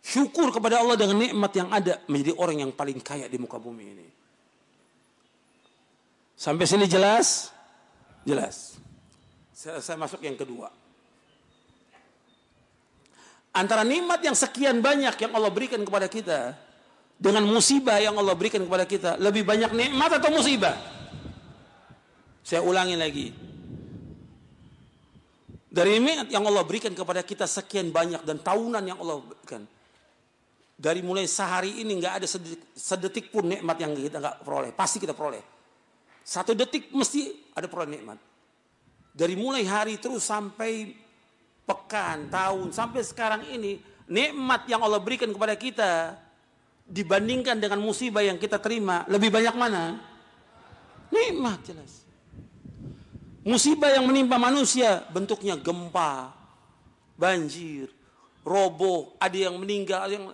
Syukur kepada Allah dengan nikmat yang ada menjadi orang yang paling kaya di muka bumi ini. Sampai sini jelas? Jelas. Saya, saya masuk yang kedua. Antara nikmat yang sekian banyak yang Allah berikan kepada kita dengan musibah yang Allah berikan kepada kita, lebih banyak nikmat atau musibah? Saya ulangi lagi. Dari nikmat yang Allah berikan kepada kita sekian banyak dan tahunan yang Allah berikan. Dari mulai sehari ini nggak ada sedetik, sedetik pun nikmat yang kita nggak peroleh. Pasti kita peroleh. Satu detik mesti ada peroleh nikmat. Dari mulai hari terus sampai pekan, tahun, sampai sekarang ini, nikmat yang Allah berikan kepada kita dibandingkan dengan musibah yang kita terima, lebih banyak mana? Nikmat jelas. Musibah yang menimpa manusia bentuknya gempa, banjir, roboh, ada yang meninggal, ada yang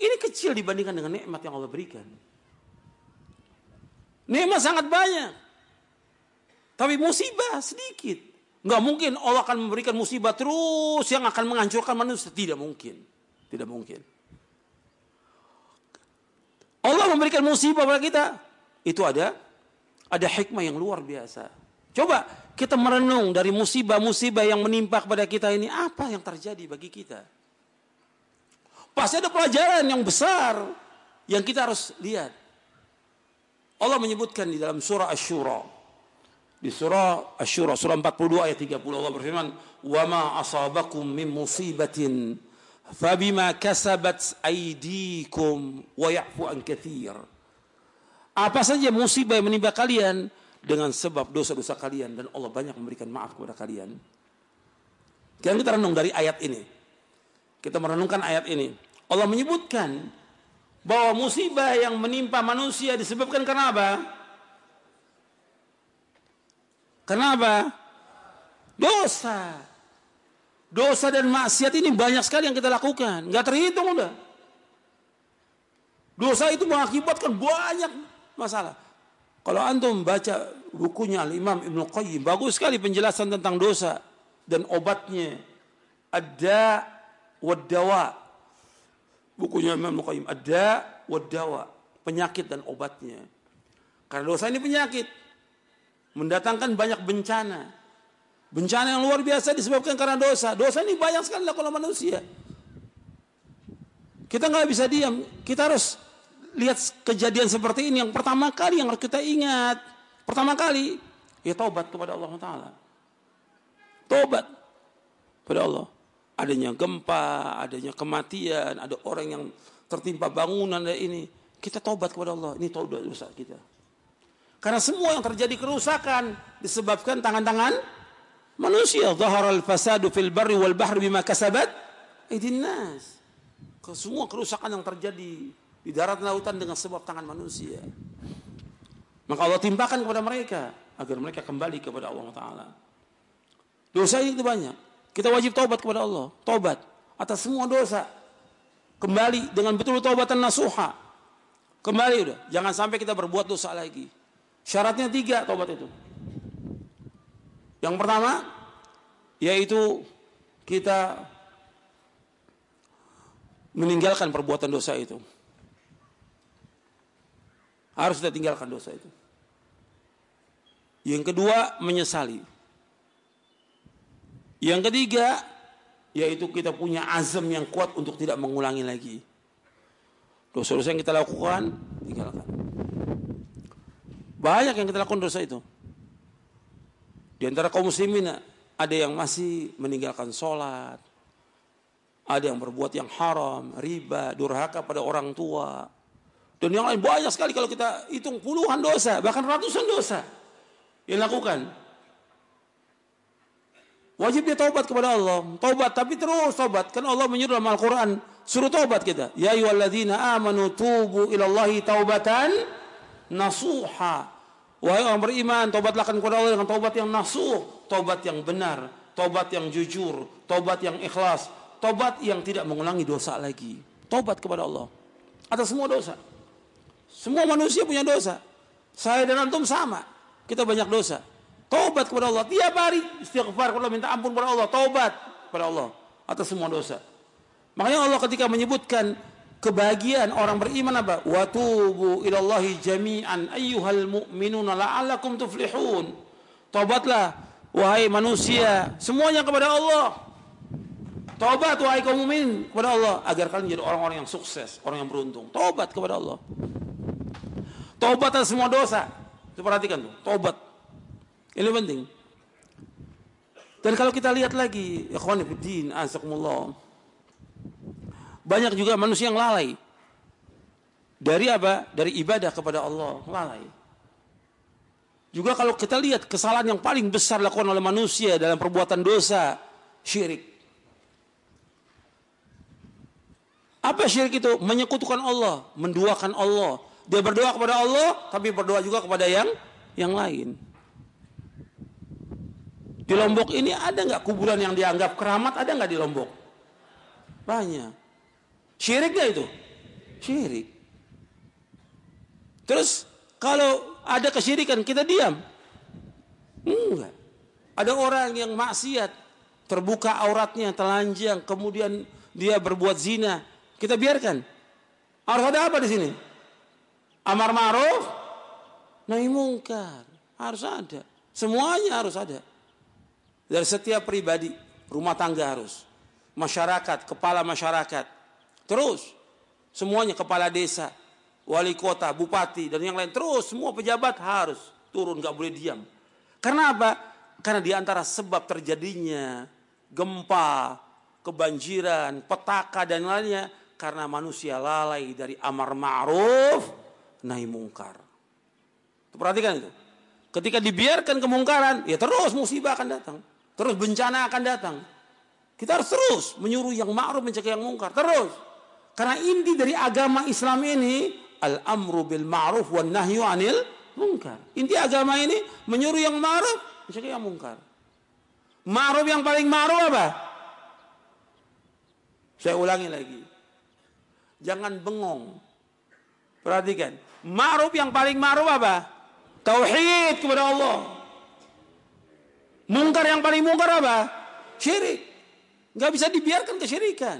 ini kecil dibandingkan dengan nikmat yang Allah berikan. Nikmat sangat banyak. Tapi musibah sedikit. Nggak mungkin Allah akan memberikan musibah terus yang akan menghancurkan manusia. Tidak mungkin. Tidak mungkin. Allah memberikan musibah pada kita. Itu ada ada hikmah yang luar biasa. Coba kita merenung dari musibah-musibah yang menimpa kepada kita ini. Apa yang terjadi bagi kita? Pasti ada pelajaran yang besar yang kita harus lihat. Allah menyebutkan di dalam surah Ash-Shura di surah Asy-Syura surah 42 ayat 30 Allah berfirman, "Wa ma asabakum min musibatin fabima kasabat aydikum wa ya'fu an katsir." Apa saja musibah yang menimpa kalian dengan sebab dosa-dosa kalian dan Allah banyak memberikan maaf kepada kalian. Kita renung dari ayat ini. Kita merenungkan ayat ini. Allah menyebutkan bahwa musibah yang menimpa manusia disebabkan karena apa? Kenapa? Dosa. Dosa dan maksiat ini banyak sekali yang kita lakukan. Nggak terhitung udah. Dosa itu mengakibatkan banyak masalah. Kalau antum baca bukunya Al-Imam Ibn Qayyim, bagus sekali penjelasan tentang dosa dan obatnya. Ada wadawa. Bukunya Imam Ibn Qayyim. Ada wadawa. Penyakit dan obatnya. Karena dosa ini penyakit mendatangkan banyak bencana. Bencana yang luar biasa disebabkan karena dosa. Dosa ini banyak sekali dilakukan manusia. Kita nggak bisa diam. Kita harus lihat kejadian seperti ini. Yang pertama kali yang harus kita ingat. Pertama kali, ya taubat kepada Allah Taala. Taubat kepada Allah. Adanya gempa, adanya kematian, ada orang yang tertimpa bangunan dan ini. Kita taubat kepada Allah. Ini taubat dosa kita. Karena semua yang terjadi kerusakan disebabkan tangan-tangan manusia. Zaharal fasadu fil barri wal bahri bima kasabat aydin nas. Semua kerusakan yang terjadi di darat lautan dengan sebab tangan manusia. Maka Allah timpakan kepada mereka agar mereka kembali kepada Allah Taala. Dosa itu banyak. Kita wajib taubat kepada Allah. Taubat atas semua dosa. Kembali dengan betul taubatan nasuha. Kembali udah. Jangan sampai kita berbuat dosa lagi. Syaratnya tiga tobat itu. Yang pertama, yaitu kita meninggalkan perbuatan dosa itu. Harus kita tinggalkan dosa itu. Yang kedua, menyesali. Yang ketiga, yaitu kita punya azam yang kuat untuk tidak mengulangi lagi. Dosa-dosa yang kita lakukan, tinggalkan. Banyak yang kita lakukan dosa itu. Di antara kaum muslimin ada yang masih meninggalkan sholat, Ada yang berbuat yang haram, riba, durhaka pada orang tua. Dan yang lain banyak sekali kalau kita hitung puluhan dosa, bahkan ratusan dosa yang lakukan. Wajib dia taubat kepada Allah. Taubat tapi terus taubat. Kan Allah menyuruh dalam Al-Quran. Suruh taubat kita. Ya ayyuhalladzina amanu tubu ilallahi taubatan nasuha. Wahai orang beriman, taubatlah kepada Allah dengan taubat yang nasuh. Taubat yang benar. Taubat yang jujur. Taubat yang ikhlas. Taubat yang tidak mengulangi dosa lagi. Taubat kepada Allah. Atas semua dosa. Semua manusia punya dosa. Saya dan antum sama. Kita banyak dosa. Taubat kepada Allah tiap hari istighfar kepada Allah minta ampun kepada Allah, taubat kepada Allah atas semua dosa. Makanya Allah ketika menyebutkan kebahagiaan orang beriman apa? Wa tubu ilallahi jami'an ayyuhal mu'minuna la'allakum tuflihun. Taubatlah wahai manusia semuanya kepada Allah. Taubat wahai kaum mukmin kepada Allah agar kalian menjadi orang-orang yang sukses, orang yang beruntung. Taubat kepada Allah. Taubat atas semua dosa. Perhatikan tuh, taubat ini penting. Dan kalau kita lihat lagi, ikhwan fillah, azakumullah. Banyak juga manusia yang lalai. Dari apa? Dari ibadah kepada Allah, lalai. Juga kalau kita lihat kesalahan yang paling besar dilakukan oleh manusia dalam perbuatan dosa, syirik. Apa syirik itu? Menyekutukan Allah, menduakan Allah. Dia berdoa kepada Allah, tapi berdoa juga kepada yang yang lain. Di Lombok ini ada nggak kuburan yang dianggap keramat? Ada nggak di Lombok? Banyak. Syirik nggak itu? Syirik. Terus kalau ada kesyirikan kita diam? Enggak. Ada orang yang maksiat, terbuka auratnya, telanjang, kemudian dia berbuat zina. Kita biarkan. Harus ada apa di sini? Amar ma'ruf, nahi mungkar. Harus ada. Semuanya harus ada. Dari setiap pribadi, rumah tangga harus. Masyarakat, kepala masyarakat. Terus, semuanya kepala desa, wali kota, bupati, dan yang lain. Terus, semua pejabat harus turun, gak boleh diam. Karena apa? Karena di antara sebab terjadinya gempa, kebanjiran, petaka, dan lainnya. Karena manusia lalai dari amar ma'ruf, nahi mungkar. Perhatikan itu. Ketika dibiarkan kemungkaran, ya terus musibah akan datang. Terus bencana akan datang. Kita harus terus menyuruh yang ma'ruf mencegah yang mungkar. Terus. Karena inti dari agama Islam ini al-amru bil ma'ruf wan nahyu anil mungkar. Inti agama ini menyuruh yang ma'ruf mencegah yang mungkar. Ma'ruf yang paling ma'ruf apa? Saya ulangi lagi. Jangan bengong. Perhatikan. Ma'ruf yang paling ma'ruf apa? Tauhid kepada Allah. Mungkar yang paling mungkar apa? Syirik. Gak bisa dibiarkan kesyirikan.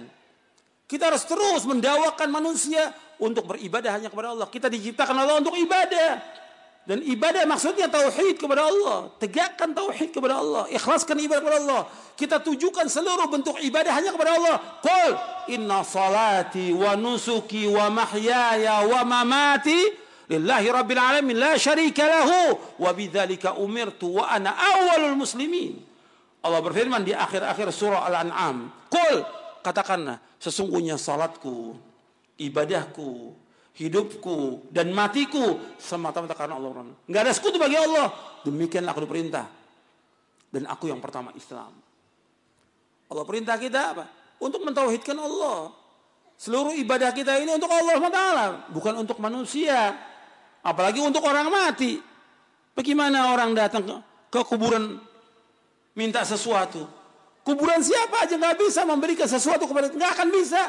Kita harus terus mendawakan manusia untuk beribadah hanya kepada Allah. Kita diciptakan Allah untuk ibadah. Dan ibadah maksudnya tauhid kepada Allah. Tegakkan tauhid kepada Allah. Ikhlaskan ibadah kepada Allah. Kita tujukan seluruh bentuk ibadah hanya kepada Allah. Qul inna salati wa nusuki wa mahyaya wa mamati lillahi rabbil alamin la syarika lahu wa bidzalika umirtu wa ana awwalul muslimin. Allah berfirman di akhir-akhir surah Al-An'am, "Qul katakanlah sesungguhnya salatku, ibadahku, hidupku dan matiku semata-mata karena Allah. Enggak ada sekutu bagi Allah. Demikianlah aku diperintah. Dan aku yang pertama Islam. Allah perintah kita apa? Untuk mentauhidkan Allah. Seluruh ibadah kita ini untuk Allah SWT. Bukan untuk manusia. Apalagi untuk orang mati. Bagaimana orang datang ke, ke kuburan minta sesuatu? Kuburan siapa aja nggak bisa memberikan sesuatu kepada nggak akan bisa.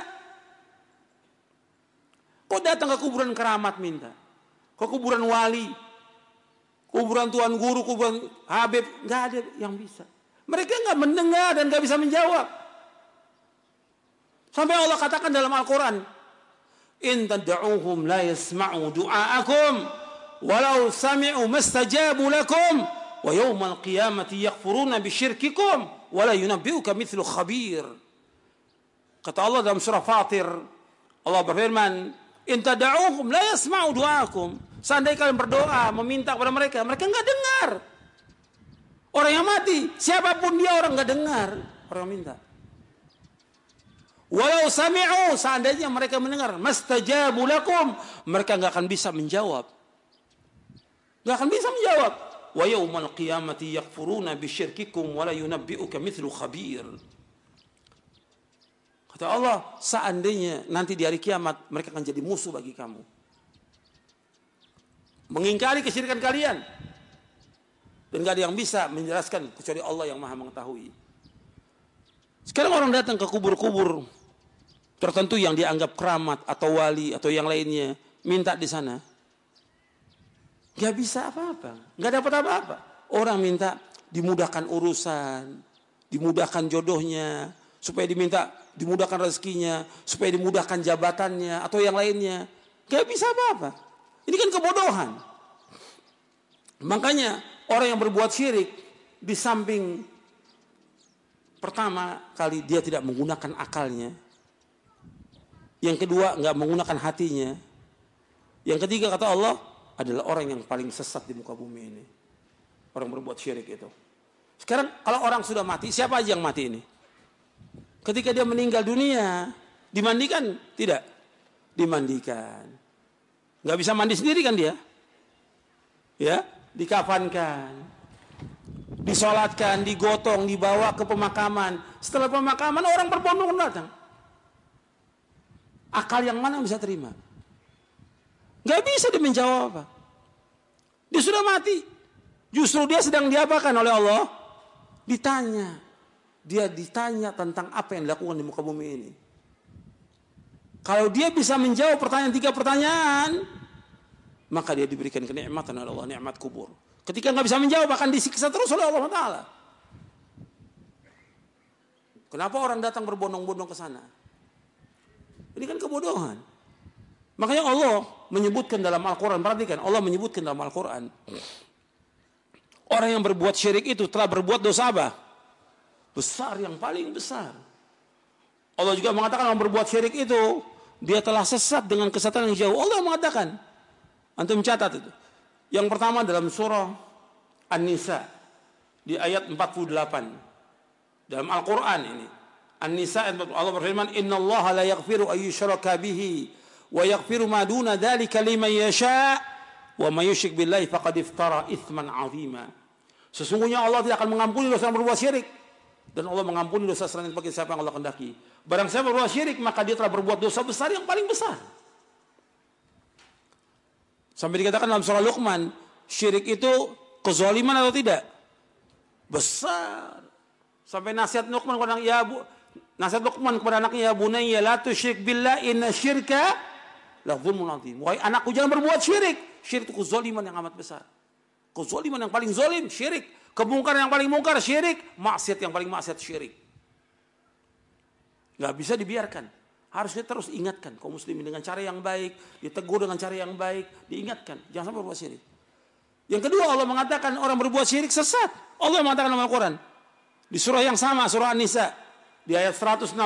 Kok datang ke kuburan keramat minta? Ke kuburan wali, kuburan tuan guru, kuburan Habib, nggak ada yang bisa. Mereka nggak mendengar dan nggak bisa menjawab. Sampai Allah katakan dalam Al-Quran, in tad'uuhum la yasma'u du'aakum walau sami'u mastajabu lakum wa yawmal qiyamati wa la yunabbi'uka mithlu khabir. Kata Allah dalam surah Fatir Allah berfirman in tad'uuhum la yasma'u du'aakum. Seandainya kalian berdoa meminta kepada mereka mereka enggak dengar. Orang yang mati siapa pun dia orang enggak dengar. Orang yang minta Walau sami'u seandainya mereka mendengar mastajabu lakum mereka nggak akan bisa menjawab. Nggak akan bisa menjawab. Wa yaumal qiyamati yakfuruna bisyirkikum wa la yunabbi'uka mithlu khabir. Kata Allah, seandainya nanti di hari kiamat mereka akan jadi musuh bagi kamu. Mengingkari kesyirikan kalian. Dan gak ada yang bisa menjelaskan kecuali Allah yang maha mengetahui. Sekarang orang datang ke kubur-kubur tertentu yang dianggap keramat atau wali atau yang lainnya. Minta di sana. Gak bisa apa-apa. Gak dapat apa-apa. Orang minta dimudahkan urusan. Dimudahkan jodohnya. Supaya diminta dimudahkan rezekinya. Supaya dimudahkan jabatannya atau yang lainnya. Gak bisa apa-apa. Ini kan kebodohan. Makanya orang yang berbuat syirik di samping pertama kali dia tidak menggunakan akalnya. Yang kedua nggak menggunakan hatinya. Yang ketiga kata Allah adalah orang yang paling sesat di muka bumi ini. Orang berbuat syirik itu. Sekarang kalau orang sudah mati, siapa aja yang mati ini? Ketika dia meninggal dunia, dimandikan? Tidak. Dimandikan. Nggak bisa mandi sendiri kan dia? Ya, dikafankan, disolatkan, digotong, dibawa ke pemakaman. Setelah pemakaman orang berbondong datang. Akal yang mana bisa terima? Gak bisa dia menjawab apa. Dia sudah mati. Justru dia sedang diapakan oleh Allah? Ditanya. Dia ditanya tentang apa yang dilakukan di muka bumi ini. Kalau dia bisa menjawab pertanyaan tiga pertanyaan, maka dia diberikan kenikmatan oleh Allah, nikmat kubur. Ketika nggak bisa menjawab akan disiksa terus oleh Allah Taala. Kenapa orang datang berbondong-bondong ke sana? Ini kan kebodohan. Makanya Allah menyebutkan dalam Al-Quran, perhatikan, Allah menyebutkan dalam Al-Quran. Orang yang berbuat syirik itu telah berbuat dosa apa? Besar, yang paling besar. Allah juga mengatakan orang berbuat syirik itu, dia telah sesat dengan kesatuan yang jauh. Allah mengatakan, Antum catat itu. Yang pertama dalam surah An-Nisa di ayat 48. Dalam Al-Qur'an ini. An-Nisa Allah berfirman, "Inna Allah la yaghfiru ay yushraka bihi wa yaghfiru ma duna dzalika liman yasha wa may yusyrik billahi faqad iftara itsman 'azima." Sesungguhnya Allah tidak akan mengampuni dosa yang berbuat syirik dan Allah mengampuni dosa selain bagi siapa yang Allah kehendaki. Barang siapa berbuat syirik maka dia telah berbuat dosa besar yang paling besar. Sampai dikatakan dalam surah Luqman, syirik itu kezaliman atau tidak? Besar. Sampai nasihat Luqman kepada ya bu, nasihat Luqman kepada anaknya ya bunayya la tusyrik billah inna syirka la dzulmun azim. Wahai anakku jangan berbuat syirik. Syirik itu kezaliman yang amat besar. Kezaliman yang paling zalim syirik. Kemungkaran yang paling mungkar syirik, maksiat yang paling maksiat syirik. Gak bisa dibiarkan. Harusnya terus ingatkan kaum muslimin dengan cara yang baik, ditegur dengan cara yang baik, diingatkan. Jangan sampai berbuat syirik. Yang kedua Allah mengatakan orang berbuat syirik sesat. Allah mengatakan dalam Al-Quran. Di surah yang sama, surah An-Nisa. Di ayat 116.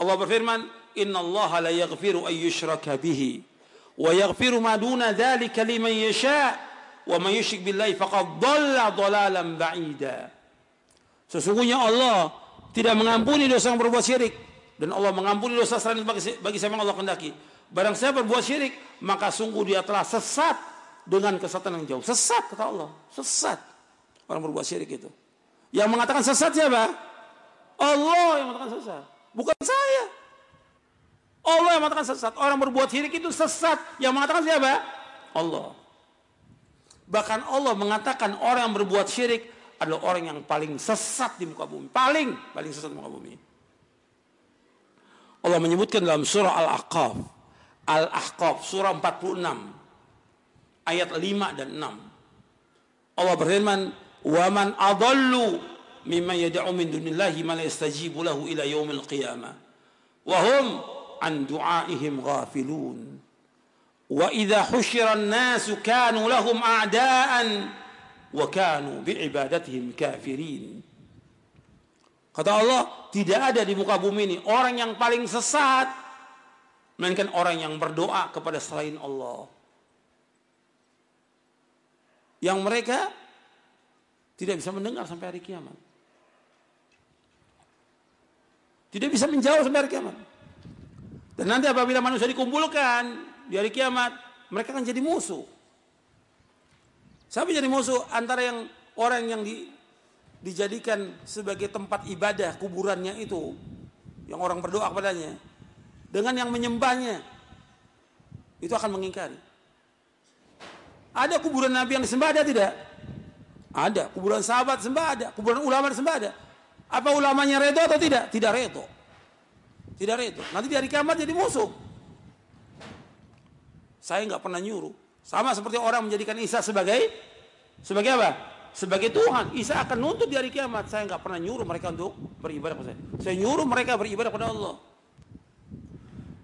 Allah berfirman, Inna Allah la yaghfiru ayyushraka bihi. Wa yaghfiru ma duna dhalika liman yasha. Wa man yushrik billahi faqad dhalla dhalalan ba'ida. Sesungguhnya Allah tidak mengampuni dosa yang berbuat syirik dan Allah mengampuni dosa selain bagi, bagi siapa Allah kendaki. Barang siapa berbuat syirik, maka sungguh dia telah sesat dengan kesesatan yang jauh. Sesat kata Allah, sesat. Orang berbuat syirik itu. Yang mengatakan sesat siapa? Allah yang mengatakan sesat, bukan saya. Allah yang mengatakan sesat. Orang berbuat syirik itu sesat. Yang mengatakan siapa? Allah. Bahkan Allah mengatakan orang yang berbuat syirik adalah orang yang paling sesat di muka bumi. Paling, paling sesat di muka bumi. Allah menyebutkan dalam surah Al-Ahqaf. Al-Ahqaf surah 46 ayat 5 dan 6. Allah berfirman, "Wa man adallu mimman yad'u min dunillahi ma la yastajibu lahu ila yaumil qiyamah wa hum an du'aihim ghafilun." Wa idza husyira an-nasu kanu lahum a'da'an wa kanu bi'ibadatihim kafirin. Kata Allah, tidak ada di muka bumi ini orang yang paling sesat melainkan orang yang berdoa kepada selain Allah. Yang mereka tidak bisa mendengar sampai hari kiamat. Tidak bisa menjauh sampai hari kiamat. Dan nanti apabila manusia dikumpulkan di hari kiamat, mereka akan jadi musuh. Siapa jadi musuh? Antara yang orang yang di, dijadikan sebagai tempat ibadah kuburannya itu, yang orang berdoa kepadanya, dengan yang menyembahnya, itu akan mengingkari. Ada kuburan Nabi yang disembah ada tidak? Ada. Kuburan sahabat sembah ada. Kuburan ulama disembah ada. Apa ulamanya redo atau tidak? Tidak redo. Tidak redo. Nanti di hari kiamat jadi musuh. Saya nggak pernah nyuruh. Sama seperti orang menjadikan Isa sebagai sebagai apa? Sebagai Tuhan. Isa akan nuntut di hari kiamat. Saya nggak pernah nyuruh mereka untuk beribadah kepada saya. Saya nyuruh mereka beribadah kepada Allah.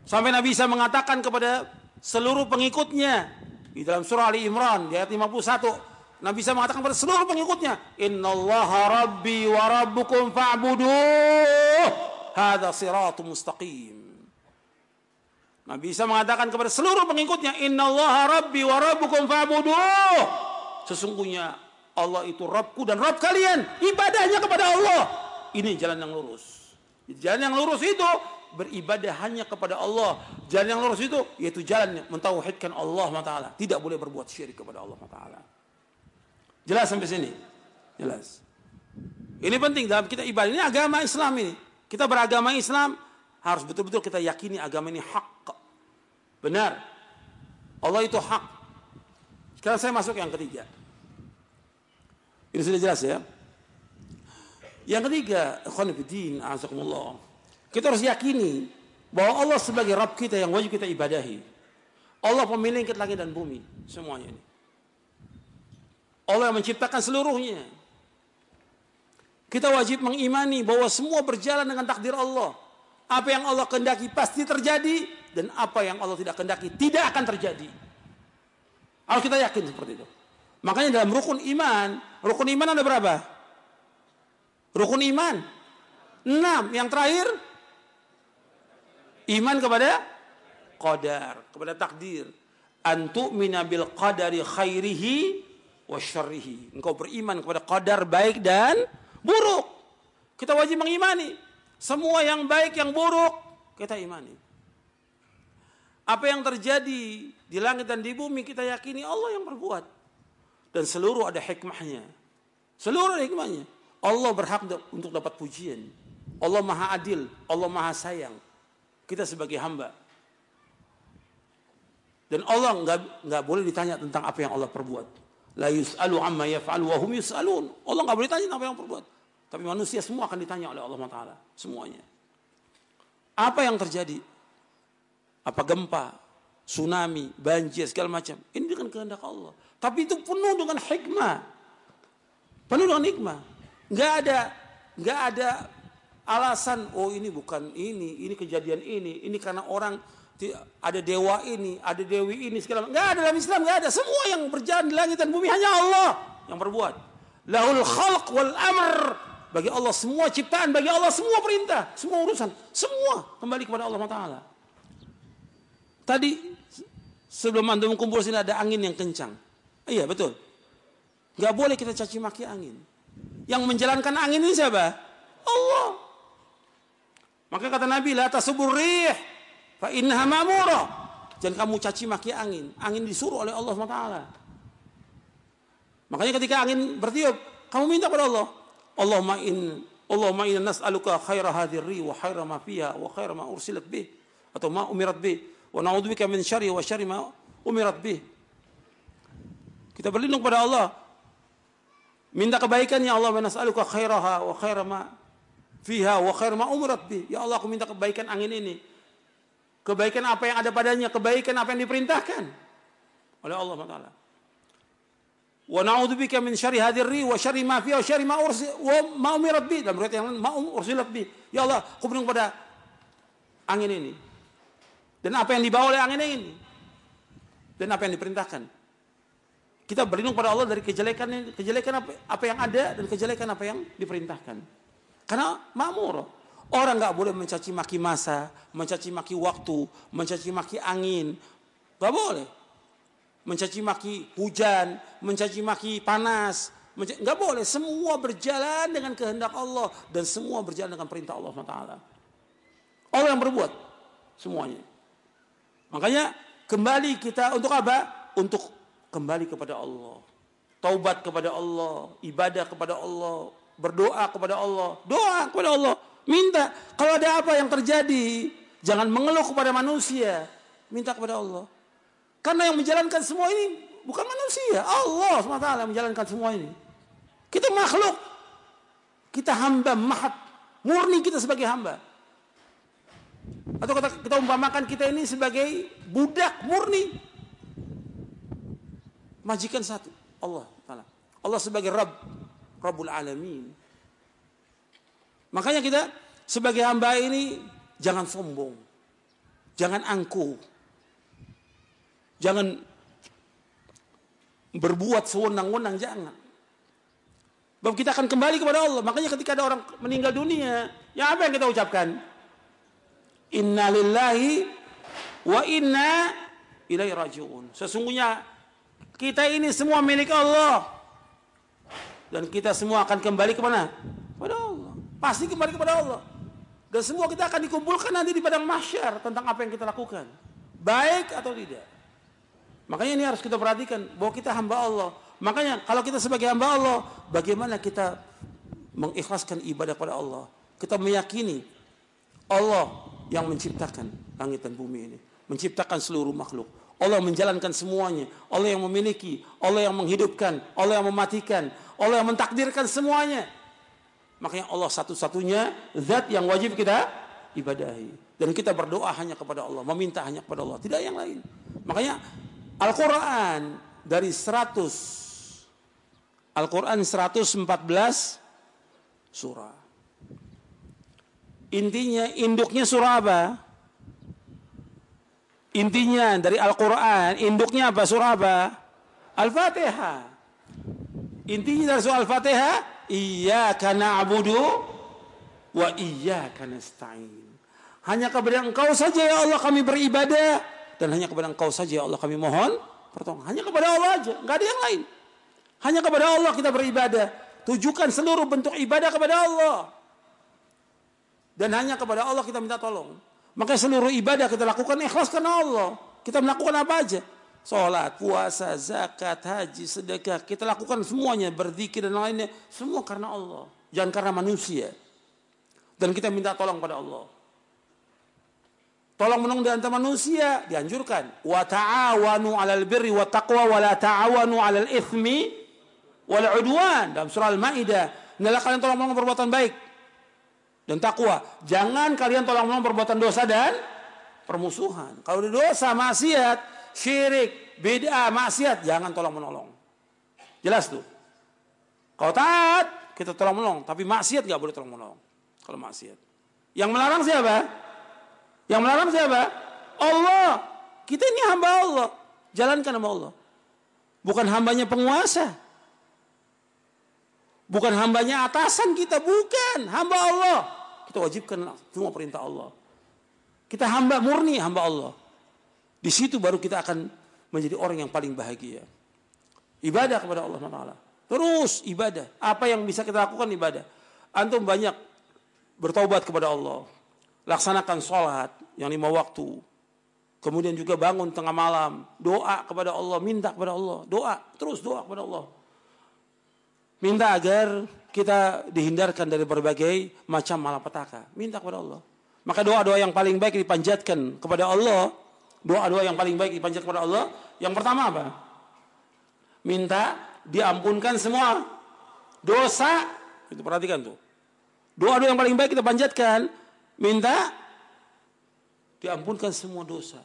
Sampai Nabi Isa mengatakan kepada seluruh pengikutnya di dalam surah Ali Imran di ayat 51 Nabi Isa mengatakan kepada seluruh pengikutnya, "Innallaha rabbi wa rabbukum fa'buduh." Hada siratu mustaqim. Nabi Isa mengatakan kepada seluruh pengikutnya, Inna Allah Rabbi wa Rabbukum fa'buduh. Sesungguhnya Allah itu Rabbku dan Rabb kalian. Ibadahnya kepada Allah. Ini jalan yang lurus. Jalan yang lurus itu beribadah hanya kepada Allah. Jalan yang lurus itu yaitu jalan mentauhidkan Allah Taala. Tidak boleh berbuat syirik kepada Allah Taala. Jelas sampai sini? Jelas. Ini penting dalam kita ibadah. Ini agama Islam ini. Kita beragama Islam harus betul-betul kita yakini agama ini hak. Benar. Allah itu hak. Sekarang saya masuk yang ketiga. Ini sudah jelas ya. Yang ketiga, ikhwan fillah, Kita harus yakini bahwa Allah sebagai Rabb kita yang wajib kita ibadahi. Allah pemilik langit dan bumi, semuanya ini. Allah yang menciptakan seluruhnya. Kita wajib mengimani bahwa semua berjalan dengan takdir Allah. Apa yang Allah kendaki pasti terjadi dan apa yang Allah tidak kendaki tidak akan terjadi. Harus kita yakin seperti itu. Makanya dalam rukun iman, rukun iman ada berapa? Rukun iman. Enam. Yang terakhir, iman kepada qadar, kepada takdir. Antu minabil qadari khairihi wa syarrihi. Engkau beriman kepada qadar baik dan buruk. Kita wajib mengimani. Semua yang baik, yang buruk, kita imani. Apa yang terjadi di langit dan di bumi, kita yakini Allah yang berbuat. Dan seluruh ada hikmahnya. Seluruh ada hikmahnya. Allah berhak untuk dapat pujian. Allah maha adil, Allah maha sayang. Kita sebagai hamba. Dan Allah nggak nggak boleh ditanya tentang apa yang Allah perbuat. La yus'alu amma yaf'alu wa hum yus'alun. Allah nggak boleh tanya apa yang perbuat. Tapi manusia semua akan ditanya oleh Allah Taala, semuanya. Apa yang terjadi? Apa gempa, tsunami, banjir segala macam? Ini dengan kehendak Allah. Tapi itu penuh dengan hikmah. Penuh dengan hikmah. Enggak ada enggak ada alasan oh ini bukan ini, ini kejadian ini, ini karena orang ada dewa ini, ada dewi ini segala macam. Enggak ada dalam Islam, enggak ada. Semua yang berjalan di langit dan bumi hanya Allah yang berbuat. Lahul khalq wal amr bagi Allah semua ciptaan, bagi Allah semua perintah, semua urusan, semua kembali kepada Allah Taala. Tadi sebelum antum kumpul sini ada angin yang kencang. Iya betul. Gak boleh kita caci maki angin. Yang menjalankan angin ini siapa? Allah. Maka kata Nabi, la tasubur rih fa innaha ma'mura. Jangan kamu caci maki angin. Angin disuruh oleh Allah SWT. Makanya ketika angin bertiup, kamu minta kepada Allah. Allahumma in Allahumma inna nas'aluka khaira hadhihi wa khaira ma fiha wa khaira ma ursilat bih atau ma umirat bih wa na'udzubika min syarri wa syarri ma umirat bih. Kita berlindung pada Allah. Minta kebaikan ya Allah, nas'aluka khairaha wa khaira ma fiha wa khaira ma umirat bih. Ya Allah, aku minta kebaikan angin ini. Kebaikan apa yang ada padanya, kebaikan apa yang diperintahkan oleh Allah Taala. Wa na'udzubika min syarri hadhihi wa syarri ma fiha wa syarri ma ursi wa ma umirat bi. Dalam riwayat yang lain ma ursilat bi. Ya Allah, aku berlindung pada angin ini. Dan apa yang dibawa oleh angin ini. Dan apa yang diperintahkan. Kita berlindung pada Allah dari kejelekan kejelekan apa, apa yang ada dan kejelekan apa yang diperintahkan. Karena makmur. Orang nggak boleh mencaci maki masa, mencaci maki waktu, mencaci maki angin. Gak boleh mencaci maki hujan, mencaci maki panas, nggak boleh. Semua berjalan dengan kehendak Allah dan semua berjalan dengan perintah Allah SWT. Allah yang berbuat semuanya. Makanya kembali kita untuk apa? Untuk kembali kepada Allah. Taubat kepada Allah, ibadah kepada Allah, berdoa kepada Allah, doa kepada Allah, minta. Kalau ada apa yang terjadi, jangan mengeluh kepada manusia, minta kepada Allah. Karena yang menjalankan semua ini bukan manusia, Allah SWT yang menjalankan semua ini. Kita makhluk, kita hamba mahat, murni kita sebagai hamba. Atau kita, kita umpamakan kita ini sebagai budak murni. Majikan satu, Allah Allah sebagai Rabb, Rabbul Alamin. Makanya kita sebagai hamba ini jangan sombong. Jangan angkuh. Jangan berbuat sewenang-wenang, jangan. Sebab kita akan kembali kepada Allah. Makanya ketika ada orang meninggal dunia, ya apa yang kita ucapkan? Inna lillahi wa inna ilaihi rajiun. Sesungguhnya kita ini semua milik Allah. Dan kita semua akan kembali ke mana? Pasti kembali kepada Allah. Dan semua kita akan dikumpulkan nanti di padang mahsyar tentang apa yang kita lakukan. Baik atau tidak. Makanya ini harus kita perhatikan bahwa kita hamba Allah. Makanya kalau kita sebagai hamba Allah, bagaimana kita mengikhlaskan ibadah pada Allah. Kita meyakini Allah yang menciptakan langit dan bumi ini. Menciptakan seluruh makhluk. Allah menjalankan semuanya. Allah yang memiliki. Allah yang menghidupkan. Allah yang mematikan. Allah yang mentakdirkan semuanya. Makanya Allah satu-satunya zat yang wajib kita ibadahi. Dan kita berdoa hanya kepada Allah. Meminta hanya kepada Allah. Tidak yang lain. Makanya Al-Quran dari 100. Al-Quran 114 surah. Intinya induknya surah apa? Intinya dari Al-Quran, induknya apa? Surah apa? Al-Fatihah. Intinya dari surah Al-Fatihah, Iyaka na'budu wa iyaka nasta'in. Hanya kepada engkau saja ya Allah kami beribadah. Dan hanya kepada engkau saja ya Allah kami mohon pertolongan. Hanya kepada Allah aja, nggak ada yang lain. Hanya kepada Allah kita beribadah. Tujukan seluruh bentuk ibadah kepada Allah. Dan hanya kepada Allah kita minta tolong. Maka seluruh ibadah kita lakukan ikhlas karena Allah. Kita melakukan apa aja? Sholat, puasa, zakat, haji, sedekah. Kita lakukan semuanya, berzikir dan lainnya. Semua karena Allah. Jangan karena manusia. Dan kita minta tolong pada Allah. Tolong menolong di antara manusia dianjurkan. Wa ta'awanu 'alal birri wa taqwa wa la ta'awanu 'alal ithmi wal 'udwan dalam surah Al-Maidah. Hendaklah kalian tolong menolong perbuatan baik dan takwa. Jangan kalian tolong menolong perbuatan dosa dan permusuhan. Kalau di dosa, maksiat, syirik, beda, maksiat, jangan tolong menolong. Jelas tuh. Kalau taat, kita tolong menolong. Tapi maksiat nggak boleh tolong menolong. Kalau maksiat. Yang melarang siapa? Yang melarang siapa? Allah. Kita ini hamba Allah. Jalankan sama Allah. Bukan hambanya penguasa. Bukan hambanya atasan kita, bukan. Hamba Allah. Kita wajibkan semua perintah Allah. Kita hamba murni, hamba Allah. Di situ baru kita akan menjadi orang yang paling bahagia. Ibadah kepada Allah Taala. Terus ibadah. Apa yang bisa kita lakukan ibadah. Antum banyak bertobat kepada Allah. Laksanakan sholat yang lima waktu. Kemudian juga bangun tengah malam. Doa kepada Allah. Minta kepada Allah. Doa. Terus doa kepada Allah. Minta agar kita dihindarkan dari berbagai macam malapetaka. Minta kepada Allah. Maka doa-doa yang paling baik dipanjatkan kepada Allah. Doa-doa yang paling baik dipanjatkan kepada Allah. Yang pertama apa? Minta diampunkan semua dosa. Itu perhatikan tuh. Doa-doa yang paling baik kita panjatkan. Minta diampunkan semua dosa.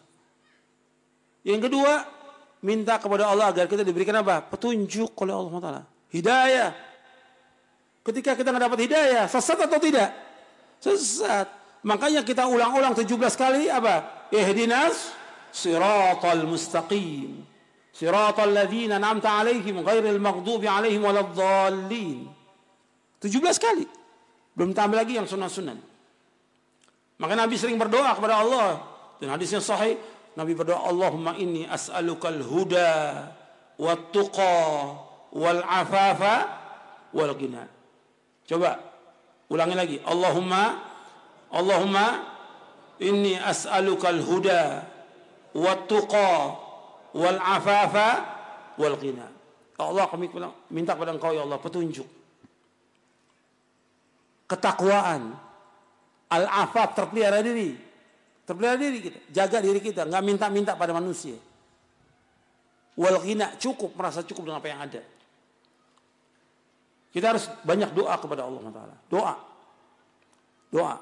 Yang kedua, minta kepada Allah agar kita diberikan apa? Petunjuk oleh Allah Taala. Hidayah. Ketika kita nggak dapat hidayah, sesat atau tidak? Sesat. Makanya kita ulang-ulang 17 kali apa? Ihdinas siratal mustaqim. Siratal ladzina namta alaihim ghairil maghdubi alaihim waladdallin. 17 kali. Belum tambah lagi yang sunnah-sunnah. Maka Nabi sering berdoa kepada Allah. Dan hadisnya sahih. Nabi berdoa, Allahumma inni as'alukal huda wa tuqa wal afafa wal ghina. Coba ulangi lagi. Allahumma Allahumma Inni as'alukal huda wat tuqa wal afafa. Ya Allah kami minta kepada Engkau ya Allah petunjuk. Ketakwaan. Al-afaf terpelihara diri. Terpelihara diri kita, jaga diri kita, nggak minta-minta pada manusia. Wal ghina cukup merasa cukup dengan apa yang ada. Kita harus banyak doa kepada Allah Taala. Doa. Doa.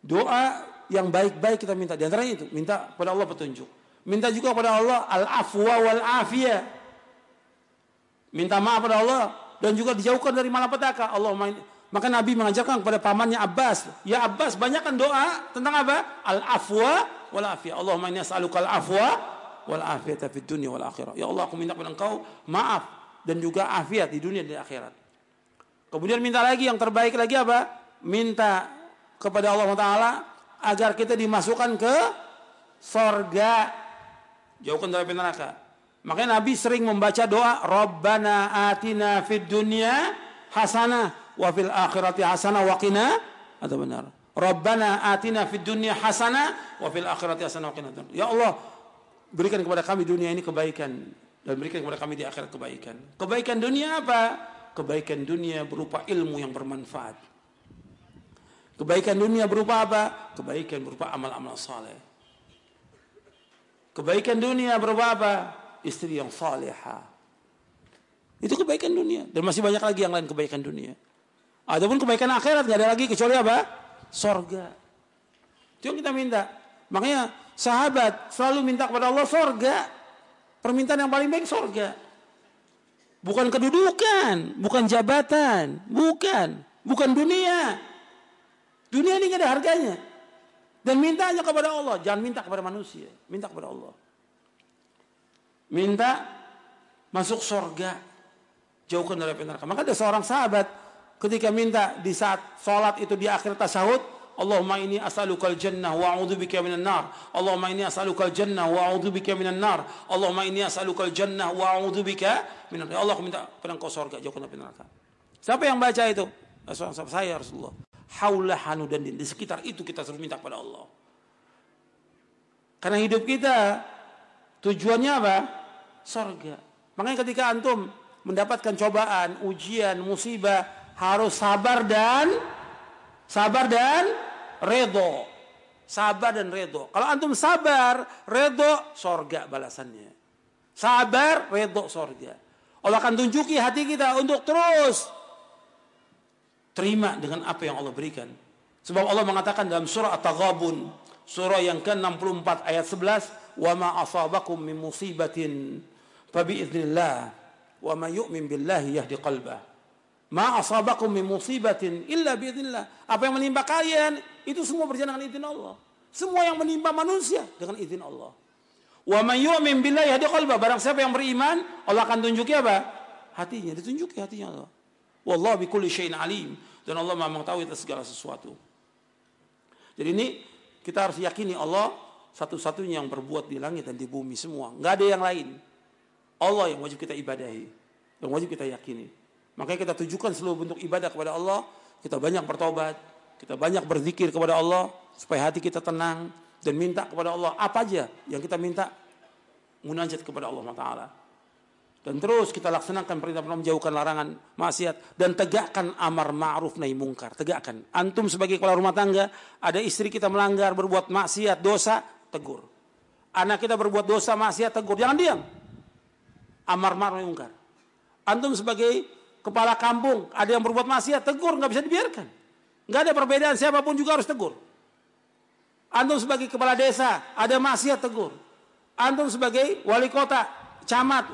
Doa yang baik-baik kita minta. Di antaranya itu, minta kepada Allah petunjuk. Minta juga kepada Allah al-afwa wal afiyah. Minta maaf kepada Allah dan juga dijauhkan dari malapetaka. Allah maka Nabi mengajarkan kepada pamannya Abbas, "Ya Abbas, banyakkan doa tentang apa? Al-afwa wal afiyah. Allahumma inni as'aluka al-afwa wal afiyata fid dunya wal akhirah. Ya Allah, aku minta kepada Engkau maaf dan juga afiat di dunia dan di akhirat. Kemudian minta lagi yang terbaik lagi apa? Minta kepada Allah Taala agar kita dimasukkan ke sorga. Jauhkan dari neraka. Makanya Nabi sering membaca doa Rabbana atina fid dunya hasanah wa fil akhirati hasanah wa qina atau benar. Rabbana atina fid dunya hasanah wa fil akhirati hasanah wa qina. Ya Allah, berikan kepada kami dunia ini kebaikan dan berikan kepada kami di akhirat kebaikan. Kebaikan dunia apa? kebaikan dunia berupa ilmu yang bermanfaat. Kebaikan dunia berupa apa? Kebaikan berupa amal-amal saleh. Kebaikan dunia berupa apa? Istri yang salehah. Itu kebaikan dunia. Dan masih banyak lagi yang lain kebaikan dunia. Adapun kebaikan akhirat nggak ada lagi kecuali apa? Sorga. Itu yang kita minta. Makanya sahabat selalu minta kepada Allah sorga. Permintaan yang paling baik sorga. Bukan kedudukan, bukan jabatan, bukan, bukan dunia. Dunia ini gak ada harganya. Dan mintanya kepada Allah, jangan minta kepada manusia, minta kepada Allah. Minta masuk surga, jauhkan dari neraka. Maka ada seorang sahabat ketika minta di saat sholat itu di akhir tasawuf, Allahumma ini as'alukal jannah wa a'udzubika minan nar. Allahumma ini as'alukal jannah wa a'udzubika minan nar. Allahumma ini as'alukal jannah wa a'udzubika minan nar. Ya Allah minta pada surga jauhkan dari neraka. Siapa yang baca itu? Rasulullah saya Rasulullah. Haulah hanu dan di sekitar itu kita harus minta kepada Allah. Karena hidup kita tujuannya apa? Surga. Makanya ketika antum mendapatkan cobaan, ujian, musibah, harus sabar dan sabar dan redo. Sabar dan redo. Kalau antum sabar, redo, sorga balasannya. Sabar, redo, sorga. Allah akan tunjuki hati kita untuk terus terima dengan apa yang Allah berikan. Sebab Allah mengatakan dalam surah At-Taghabun, surah yang ke-64 ayat 11, "Wa ma asabakum min musibatin fa bi idznillah wa man yu'min billahi yahdi qalbah." Ma asabakum min musibatin illa biidznillah. Apa yang menimpa kalian itu semua berjalan dengan izin Allah. Semua yang menimpa manusia dengan izin Allah. Wa man yu'min billahi yahdi qalba. Barang siapa yang beriman, Allah akan tunjuki apa? Hatinya, ditunjuki hatinya Allah. Wallahu bikulli syai'in alim. Dan Allah Maha mengetahui atas segala sesuatu. Jadi ini kita harus yakini Allah satu-satunya yang berbuat di langit dan di bumi semua. Nggak ada yang lain. Allah yang wajib kita ibadahi. Yang wajib kita yakini. Makanya kita tujukan seluruh bentuk ibadah kepada Allah. Kita banyak bertobat. Kita banyak berzikir kepada Allah. Supaya hati kita tenang. Dan minta kepada Allah apa aja yang kita minta. Munajat kepada Allah Taala. Dan terus kita laksanakan perintah perintah menjauhkan larangan maksiat. Dan tegakkan amar ma'ruf nahi mungkar. Tegakkan. Antum sebagai kepala rumah tangga. Ada istri kita melanggar, berbuat maksiat, dosa. Tegur. Anak kita berbuat dosa, maksiat, tegur. Jangan diam. Amar ma'ruf nahi mungkar. Antum sebagai kepala kampung, ada yang berbuat maksiat, tegur, nggak bisa dibiarkan. Nggak ada perbedaan, siapa pun juga harus tegur. Antum sebagai kepala desa, ada maksiat, tegur. Antum sebagai wali kota, camat,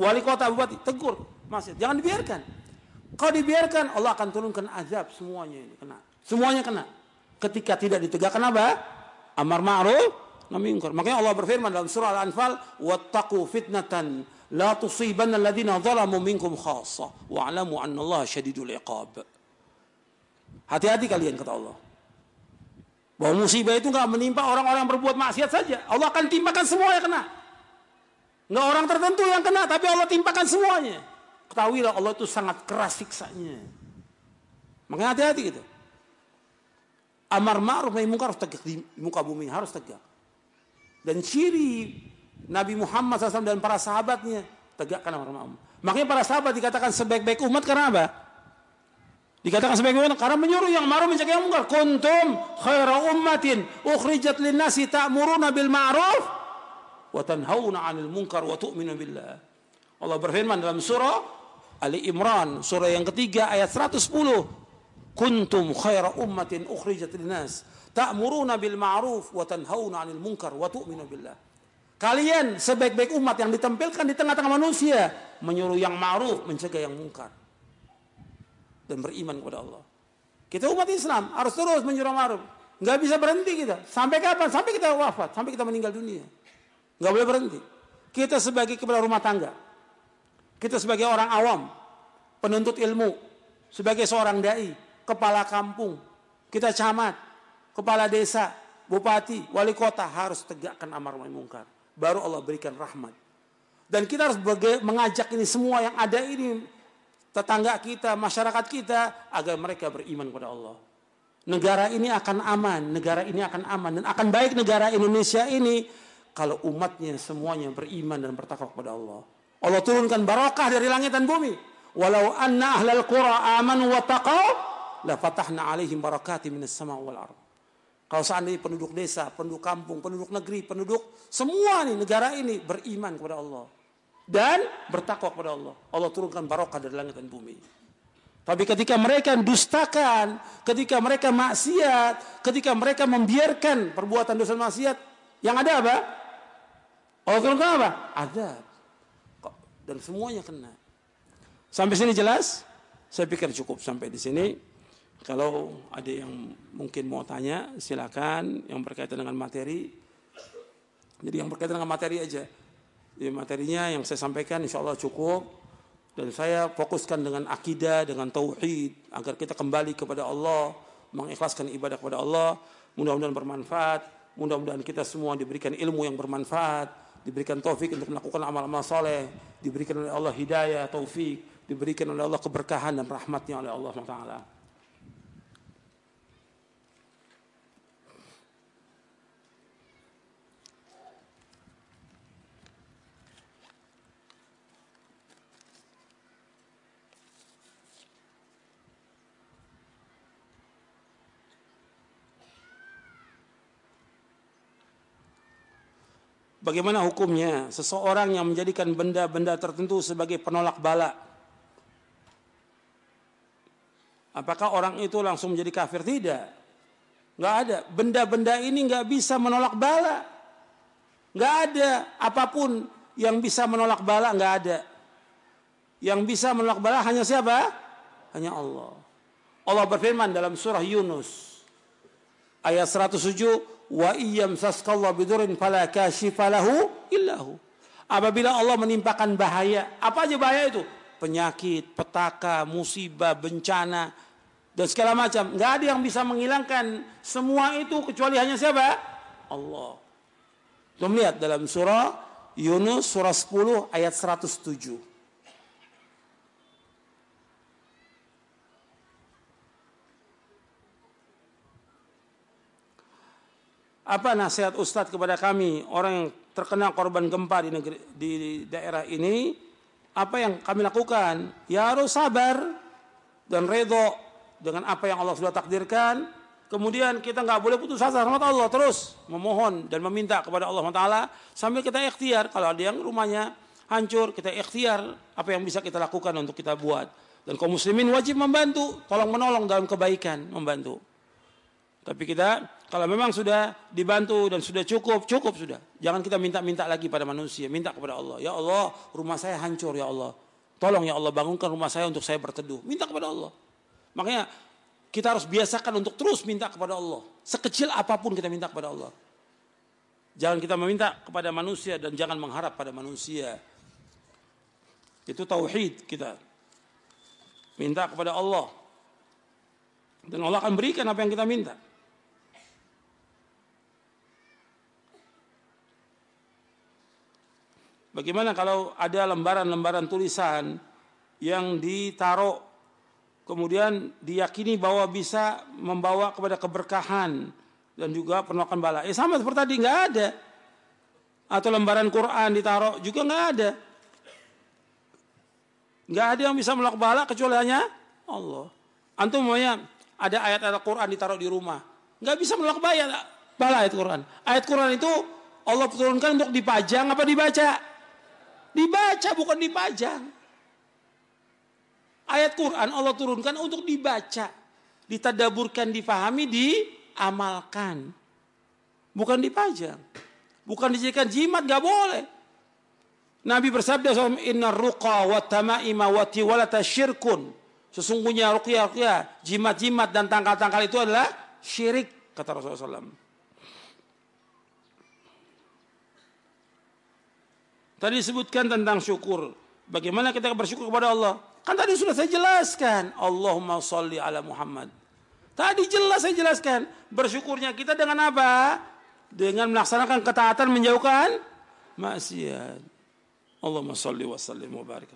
wali kota, bupati, tegur. Maksiat, jangan dibiarkan. Kalau dibiarkan, Allah akan turunkan azab semuanya ini kena. Semuanya kena. Ketika tidak ditegakkan apa? Amar ma'ruf, nahi Makanya Allah berfirman dalam surah Al-Anfal, "Wattaqu fitnatan la tusibanna alladziina zalamu minkum khassa wa'lamu anna Allah syadidul iqab. Hati-hati kalian kata Allah. Bahwa musibah itu nggak menimpa orang-orang berbuat maksiat saja. Allah akan timpakan semua yang kena. Nggak orang tertentu yang kena, tapi Allah timpakan semuanya. Ketahuilah Allah itu sangat keras siksanya. Makanya hati-hati gitu. Amar ma'ruf nahi munkar harus tegak di muka bumi harus tegak. Dan ciri Nabi Muhammad SAW dan para sahabatnya tegakkan amar ma'ruf. Makanya para sahabat dikatakan sebaik-baik umat karena apa? Dikatakan sebaik umat karena menyuruh yang ma'ruf mencegah yang munkar. Kuntum khaira ummatin ukhrijat linnasi ta'muruna bil ma'ruf wa tanhauna 'anil munkar wa tu'minu billah. Allah berfirman dalam surah Ali Imran surah yang ketiga ayat 110 kuntum khaira ummatin ukhrijat linnas ta'muruna bil ma'ruf wa tanhauna 'anil munkar wa tu'minu billah. Kalian sebaik-baik umat yang ditampilkan di tengah-tengah manusia menyuruh yang ma'ruf, mencegah yang munkar dan beriman kepada Allah. Kita umat Islam harus terus menyuruh ma'ruf. Nggak bisa berhenti kita. Sampai kapan? Sampai kita wafat, sampai kita meninggal dunia. Nggak boleh berhenti. Kita sebagai kepala rumah tangga. Kita sebagai orang awam, penuntut ilmu, sebagai seorang dai, kepala kampung, kita camat, kepala desa, bupati, wali kota harus tegakkan amar ma'ruf munkar. Baru Allah berikan rahmat. Dan kita harus mengajak ini semua yang ada ini tetangga kita, masyarakat kita agar mereka beriman kepada Allah. Negara ini akan aman, negara ini akan aman dan akan baik negara Indonesia ini kalau umatnya semuanya beriman dan bertakwa kepada Allah. Allah turunkan barakah dari langit dan bumi. Walau anna ahlal qura amanu wa taqaw la fatahna alaihim barakati minas sama wal ard. Kalau seandainya penduduk desa, penduduk kampung, penduduk negeri, penduduk semua nih negara ini beriman kepada Allah dan bertakwa kepada Allah. Allah turunkan barokah dari langit dan bumi. Tapi ketika mereka dustakan, ketika mereka maksiat, ketika mereka membiarkan perbuatan dosa maksiat, yang ada apa? Allah turunkan apa? Ada. Dan semuanya kena. Sampai sini jelas? Saya pikir cukup sampai di sini. Kalau ada yang mungkin mau tanya, silakan yang berkaitan dengan materi. Jadi yang berkaitan dengan materi aja. Jadi materinya yang saya sampaikan insya Allah cukup. Dan saya fokuskan dengan akidah, dengan tauhid. Agar kita kembali kepada Allah. Mengikhlaskan ibadah kepada Allah. Mudah-mudahan bermanfaat. Mudah-mudahan kita semua diberikan ilmu yang bermanfaat. Diberikan taufik untuk melakukan amal-amal soleh. Diberikan oleh Allah hidayah, taufik. Diberikan oleh Allah keberkahan dan rahmatnya oleh Allah SWT. Bagaimana hukumnya seseorang yang menjadikan benda-benda tertentu sebagai penolak bala? Apakah orang itu langsung menjadi kafir? Tidak. Nggak ada. Benda-benda ini nggak bisa menolak bala. Nggak ada apa pun yang bisa menolak bala nggak ada. Yang bisa menolak bala hanya siapa? Hanya Allah. Allah berfirman dalam surah Yunus ayat 107 wa iyam saskallahu bidurin fala kashifalahu illahu. Apabila Allah menimpakan bahaya, apa aja bahaya itu? Penyakit, petaka, musibah, bencana, dan segala macam. Nggak ada yang bisa menghilangkan semua itu kecuali hanya siapa? Allah. Kita lihat dalam surah Yunus surah 10 ayat 107. Apa nasihat Ustadz kepada kami orang yang terkena korban gempa di negeri di daerah ini? Apa yang kami lakukan? Ya harus sabar dan redho dengan apa yang Allah sudah takdirkan. Kemudian kita nggak boleh putus asa sama Allah terus memohon dan meminta kepada Allah Taala sambil kita ikhtiar. Kalau ada yang rumahnya hancur, kita ikhtiar apa yang bisa kita lakukan untuk kita buat. Dan kaum muslimin wajib membantu, tolong menolong dalam kebaikan, membantu. Tapi kita kalau memang sudah dibantu dan sudah cukup, cukup sudah. Jangan kita minta-minta lagi pada manusia, minta kepada Allah. Ya Allah, rumah saya hancur ya Allah. Tolong ya Allah bangunkan rumah saya untuk saya berteduh. Minta kepada Allah. Makanya kita harus biasakan untuk terus minta kepada Allah. Sekecil apa pun kita minta kepada Allah. Jangan kita meminta kepada manusia dan jangan mengharap pada manusia. Itu tauhid kita. Minta kepada Allah. Dan Allah akan berikan apa yang kita minta. Bagaimana kalau ada lembaran-lembaran tulisan yang ditaruh kemudian diyakini bahwa bisa membawa kepada keberkahan dan juga penolakan bala. Eh sama seperti tadi nggak ada. Atau lembaran Quran ditaruh juga nggak ada. Nggak ada yang bisa menolak bala kecuali hanya Allah. Antum maunya ada ayat ayat Quran ditaruh di rumah. Nggak bisa bala, bala ayat Quran. Ayat Quran itu Allah turunkan untuk dipajang apa dibaca? Dibaca bukan dipajang. Ayat Quran Allah turunkan untuk dibaca, ditadaburkan, difahami, diamalkan. Bukan dipajang. Bukan dijadikan jimat, gak boleh. Nabi bersabda Inna ruqa wa tamaima wa tiwalata syirkun. Sesungguhnya ruqyah, jimat-jimat dan tangkal-tangkal itu adalah syirik, kata Rasulullah SAW. Tadi disebutkan tentang syukur. Bagaimana kita bersyukur kepada Allah? Kan tadi sudah saya jelaskan. Allahumma salli ala Muhammad. Tadi jelas saya jelaskan. Bersyukurnya kita dengan apa? Dengan melaksanakan ketaatan menjauhkan maksiat. Allahumma salli wa sallim wa barik.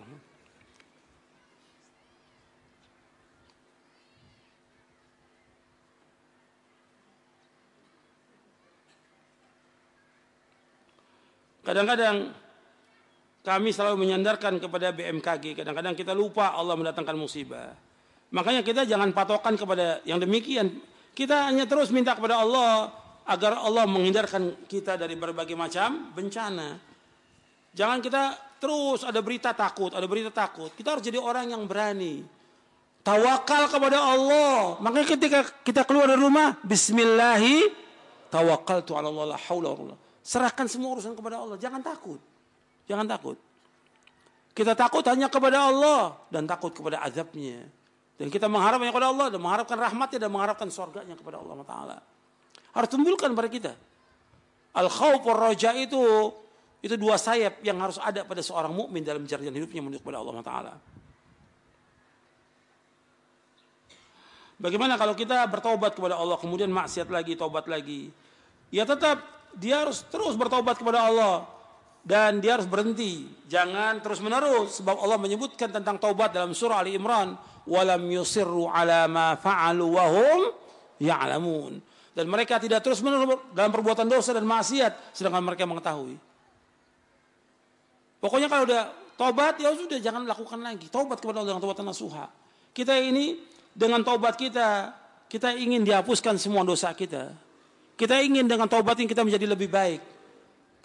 Kadang-kadang kami selalu menyandarkan kepada BMKG. Kadang-kadang kita lupa Allah mendatangkan musibah. Makanya kita jangan patokan kepada yang demikian. Kita hanya terus minta kepada Allah agar Allah menghindarkan kita dari berbagai macam bencana. Jangan kita terus ada berita takut, ada berita takut. Kita harus jadi orang yang berani. Tawakal kepada Allah. Makanya ketika kita keluar dari rumah, Bismillahi tawakal tu Allah la haula Serahkan semua urusan kepada Allah, jangan takut. Jangan takut. Kita takut hanya kepada Allah dan takut kepada azabnya. Dan kita mengharap kepada Allah dan mengharapkan rahmatnya dan mengharapkan surganya kepada Allah Taala. Harus tumbuhkan pada kita. Al khawf raja itu itu dua sayap yang harus ada pada seorang mukmin dalam jalan hidupnya menuju kepada Allah Taala. Bagaimana kalau kita bertobat kepada Allah kemudian maksiat lagi, tobat lagi? Ya tetap dia harus terus bertobat kepada Allah dan dia harus berhenti. Jangan terus menerus sebab Allah menyebutkan tentang taubat dalam surah Ali Imran walam yusirru ala ma fa'alu wa hum ya'lamun. Dan mereka tidak terus menerus dalam perbuatan dosa dan maksiat sedangkan mereka mengetahui. Pokoknya kalau udah taubat ya sudah jangan lakukan lagi. Taubat kepada Allah dengan taubat nasuha kita ini dengan taubat kita kita ingin dihapuskan semua dosa kita. Kita ingin dengan taubat ini kita menjadi lebih baik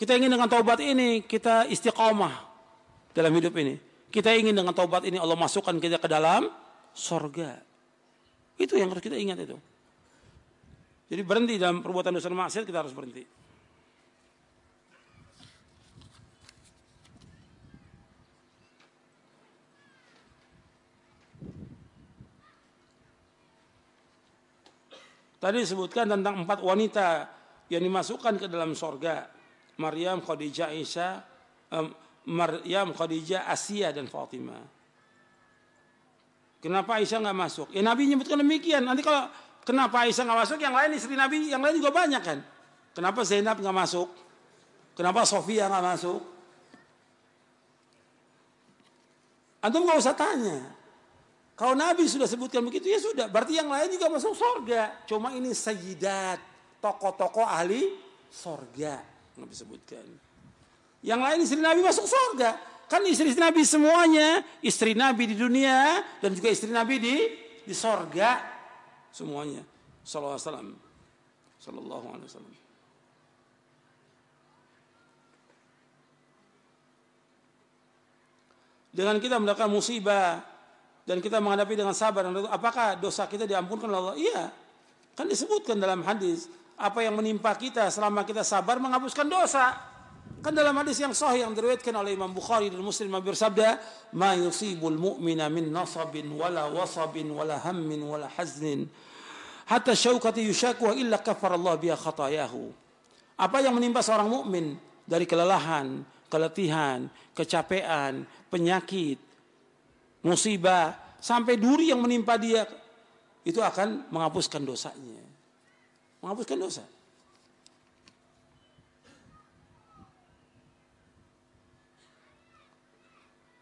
kita ingin dengan taubat ini kita istiqomah dalam hidup ini. Kita ingin dengan taubat ini Allah masukkan kita ke dalam sorga. Itu yang harus kita ingat itu. Jadi berhenti dalam perbuatan dosa maksiat kita harus berhenti. Tadi disebutkan tentang empat wanita yang dimasukkan ke dalam sorga. Maryam, Khadijah, Isa, um, Maryam, Khadijah, Asia dan Fatimah. Kenapa Aisyah nggak masuk? Ya Nabi nyebutkan demikian. Nanti kalau kenapa Aisyah nggak masuk, yang lain istri Nabi, yang lain juga banyak kan. Kenapa Zainab nggak masuk? Kenapa Sofia nggak masuk? Antum nggak usah tanya. Kalau Nabi sudah sebutkan begitu ya sudah. Berarti yang lain juga masuk surga. Cuma ini sayyidat, tokoh-tokoh ahli surga. Nabi sebutkan. Yang lain istri Nabi masuk surga. Kan istri Nabi semuanya, istri Nabi di dunia dan juga istri Nabi di di surga semuanya. Sallallahu alaihi wasallam. Sallallahu alaihi wasallam. Dengan kita mendapatkan musibah dan kita menghadapi dengan sabar apakah dosa kita diampunkan oleh Allah? Iya. Kan disebutkan dalam hadis apa yang menimpa kita selama kita sabar menghapuskan dosa. Kan dalam hadis yang sahih yang diriwayatkan oleh Imam Bukhari dan Muslim bersabda, "Ma yusibul mu'mina min nasabin wala wasabin wala hammin wala haznin hatta syaukati yushakuha illa kafar Allah biha khatayahu." Apa yang menimpa seorang mukmin dari kelelahan, keletihan, kecapean, penyakit, musibah, sampai duri yang menimpa dia itu akan menghapuskan dosanya menghapuskan dosa.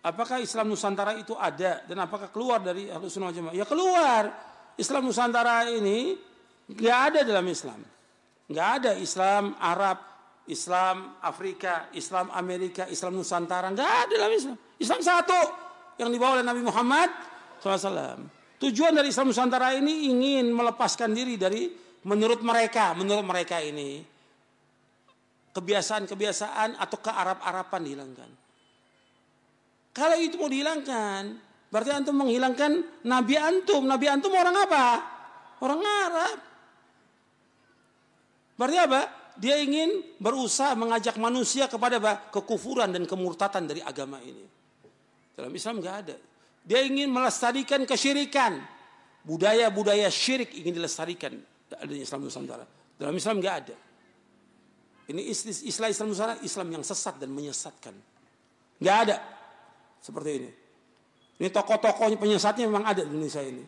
Apakah Islam Nusantara itu ada dan apakah keluar dari Ahlus Sunnah Jamaah? Ya keluar. Islam Nusantara ini nggak ada dalam Islam. Nggak ada Islam Arab, Islam Afrika, Islam Amerika, Islam Nusantara. Nggak ada dalam Islam. Islam satu yang dibawa oleh Nabi Muhammad SAW. Tujuan dari Islam Nusantara ini ingin melepaskan diri dari menurut mereka, menurut mereka ini kebiasaan-kebiasaan atau kearab-arapan dihilangkan. Kalau itu mau dihilangkan, berarti antum menghilangkan nabi antum. Nabi antum orang apa? Orang Arab. Berarti apa? Dia ingin berusaha mengajak manusia kepada apa? kekufuran dan kemurtatan dari agama ini. Dalam Islam nggak ada. Dia ingin melestarikan kesyirikan. Budaya-budaya syirik ingin dilestarikan. Adanya Islam Nusantara. Dalam Islam nggak ada. Ini istilah Islam Nusantara Islam yang sesat dan menyesatkan. Nggak ada. Seperti ini. Ini tokoh-tokohnya penyesatnya memang ada di Indonesia ini.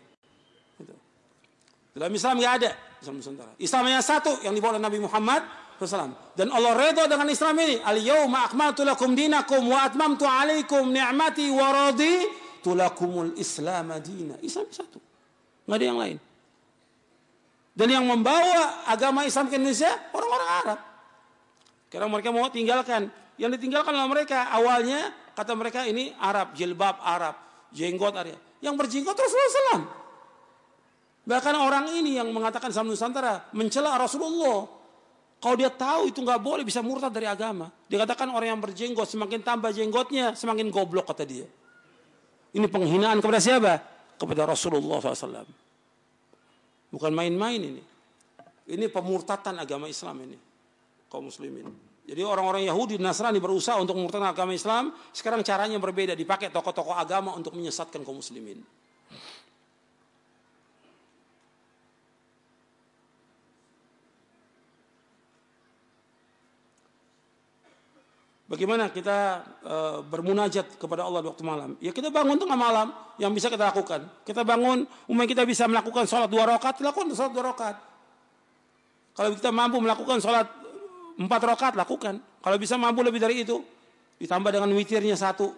Itu. Dalam Islam nggak ada Islam Nusantara. Islam hanya satu yang dibawa oleh Nabi Muhammad SAW. Dan Allah redha dengan Islam ini. Al yawma akmaltu lakum dinakum wa atmamtu alaikum ni'mati wa raditu lakumul Islam dina. Islam satu. Nggak ada yang lain. Dan yang membawa agama Islam ke Indonesia orang-orang Arab. Karena mereka mau tinggalkan. Yang ditinggalkan oleh mereka awalnya Kata mereka ini Arab, jilbab Arab, jenggot Arab. Yang berjenggot Rasulullah SAW. Bahkan orang ini yang mengatakan sama Nusantara mencela Rasulullah. Kalau dia tahu itu nggak boleh bisa murtad dari agama. Dia katakan orang yang berjenggot semakin tambah jenggotnya semakin goblok kata dia. Ini penghinaan kepada siapa? Kepada Rasulullah SAW. Bukan main-main ini. Ini pemurtatan agama Islam ini. Kaum muslimin. Jadi orang-orang Yahudi dan Nasrani berusaha untuk mengurutkan agama Islam, sekarang caranya berbeda, dipakai tokoh-tokoh agama untuk menyesatkan kaum muslimin. Bagaimana kita e, bermunajat kepada Allah di waktu malam? Ya kita bangun tengah malam yang bisa kita lakukan. Kita bangun, umumnya kita bisa melakukan sholat dua rakaat, lakukan sholat dua rakaat. Kalau kita mampu melakukan sholat Empat rakaat lakukan. Kalau bisa mampu lebih dari itu, ditambah dengan witirnya satu.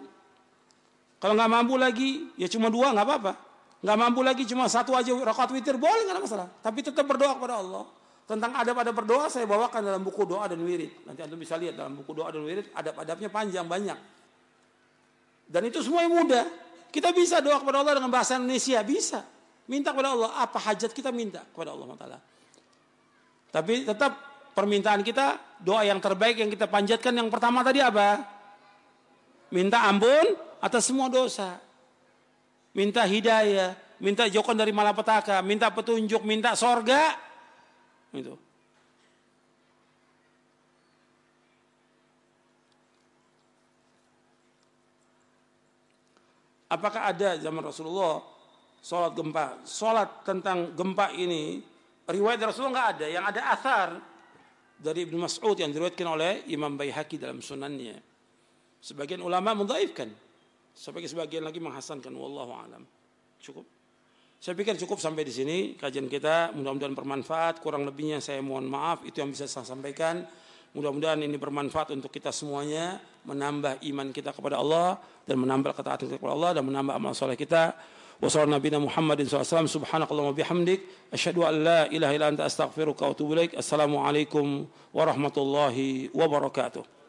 Kalau nggak mampu lagi, ya cuma dua nggak apa-apa. Nggak mampu lagi cuma satu aja rakaat witir boleh nggak masalah. Tapi tetap berdoa kepada Allah. Tentang adab-adab berdoa saya bawakan dalam buku doa dan wirid. Nanti anda bisa lihat dalam buku doa dan wirid adab-adabnya panjang banyak. Dan itu semua yang mudah. Kita bisa doa kepada Allah dengan bahasa Indonesia bisa. Minta kepada Allah apa hajat kita minta kepada Allah Taala. Tapi tetap permintaan kita, doa yang terbaik yang kita panjatkan yang pertama tadi apa? Minta ampun atas semua dosa. Minta hidayah, minta jauhkan dari malapetaka, minta petunjuk, minta sorga. Itu. Apakah ada zaman Rasulullah sholat gempa? Sholat tentang gempa ini riwayat Rasulullah nggak ada. Yang ada asar dari Ibnu Mas'ud yang diriwayatkan oleh Imam Baihaqi dalam sunannya. Sebagian ulama mendhaifkan, sebagai sebagian lagi menghasankan wallahu alam. Cukup. Saya pikir cukup sampai di sini kajian kita. Mudah-mudahan bermanfaat. Kurang lebihnya saya mohon maaf. Itu yang bisa saya sampaikan. Mudah-mudahan ini bermanfaat untuk kita semuanya, menambah iman kita kepada Allah dan menambah ketaatan kita kepada Allah dan menambah amal soleh kita. wassalamualaikum SAW bihamdik an la ilaha anta astaghfiruka wa. Assalamualaikum warahmatullahi wabarakatuh.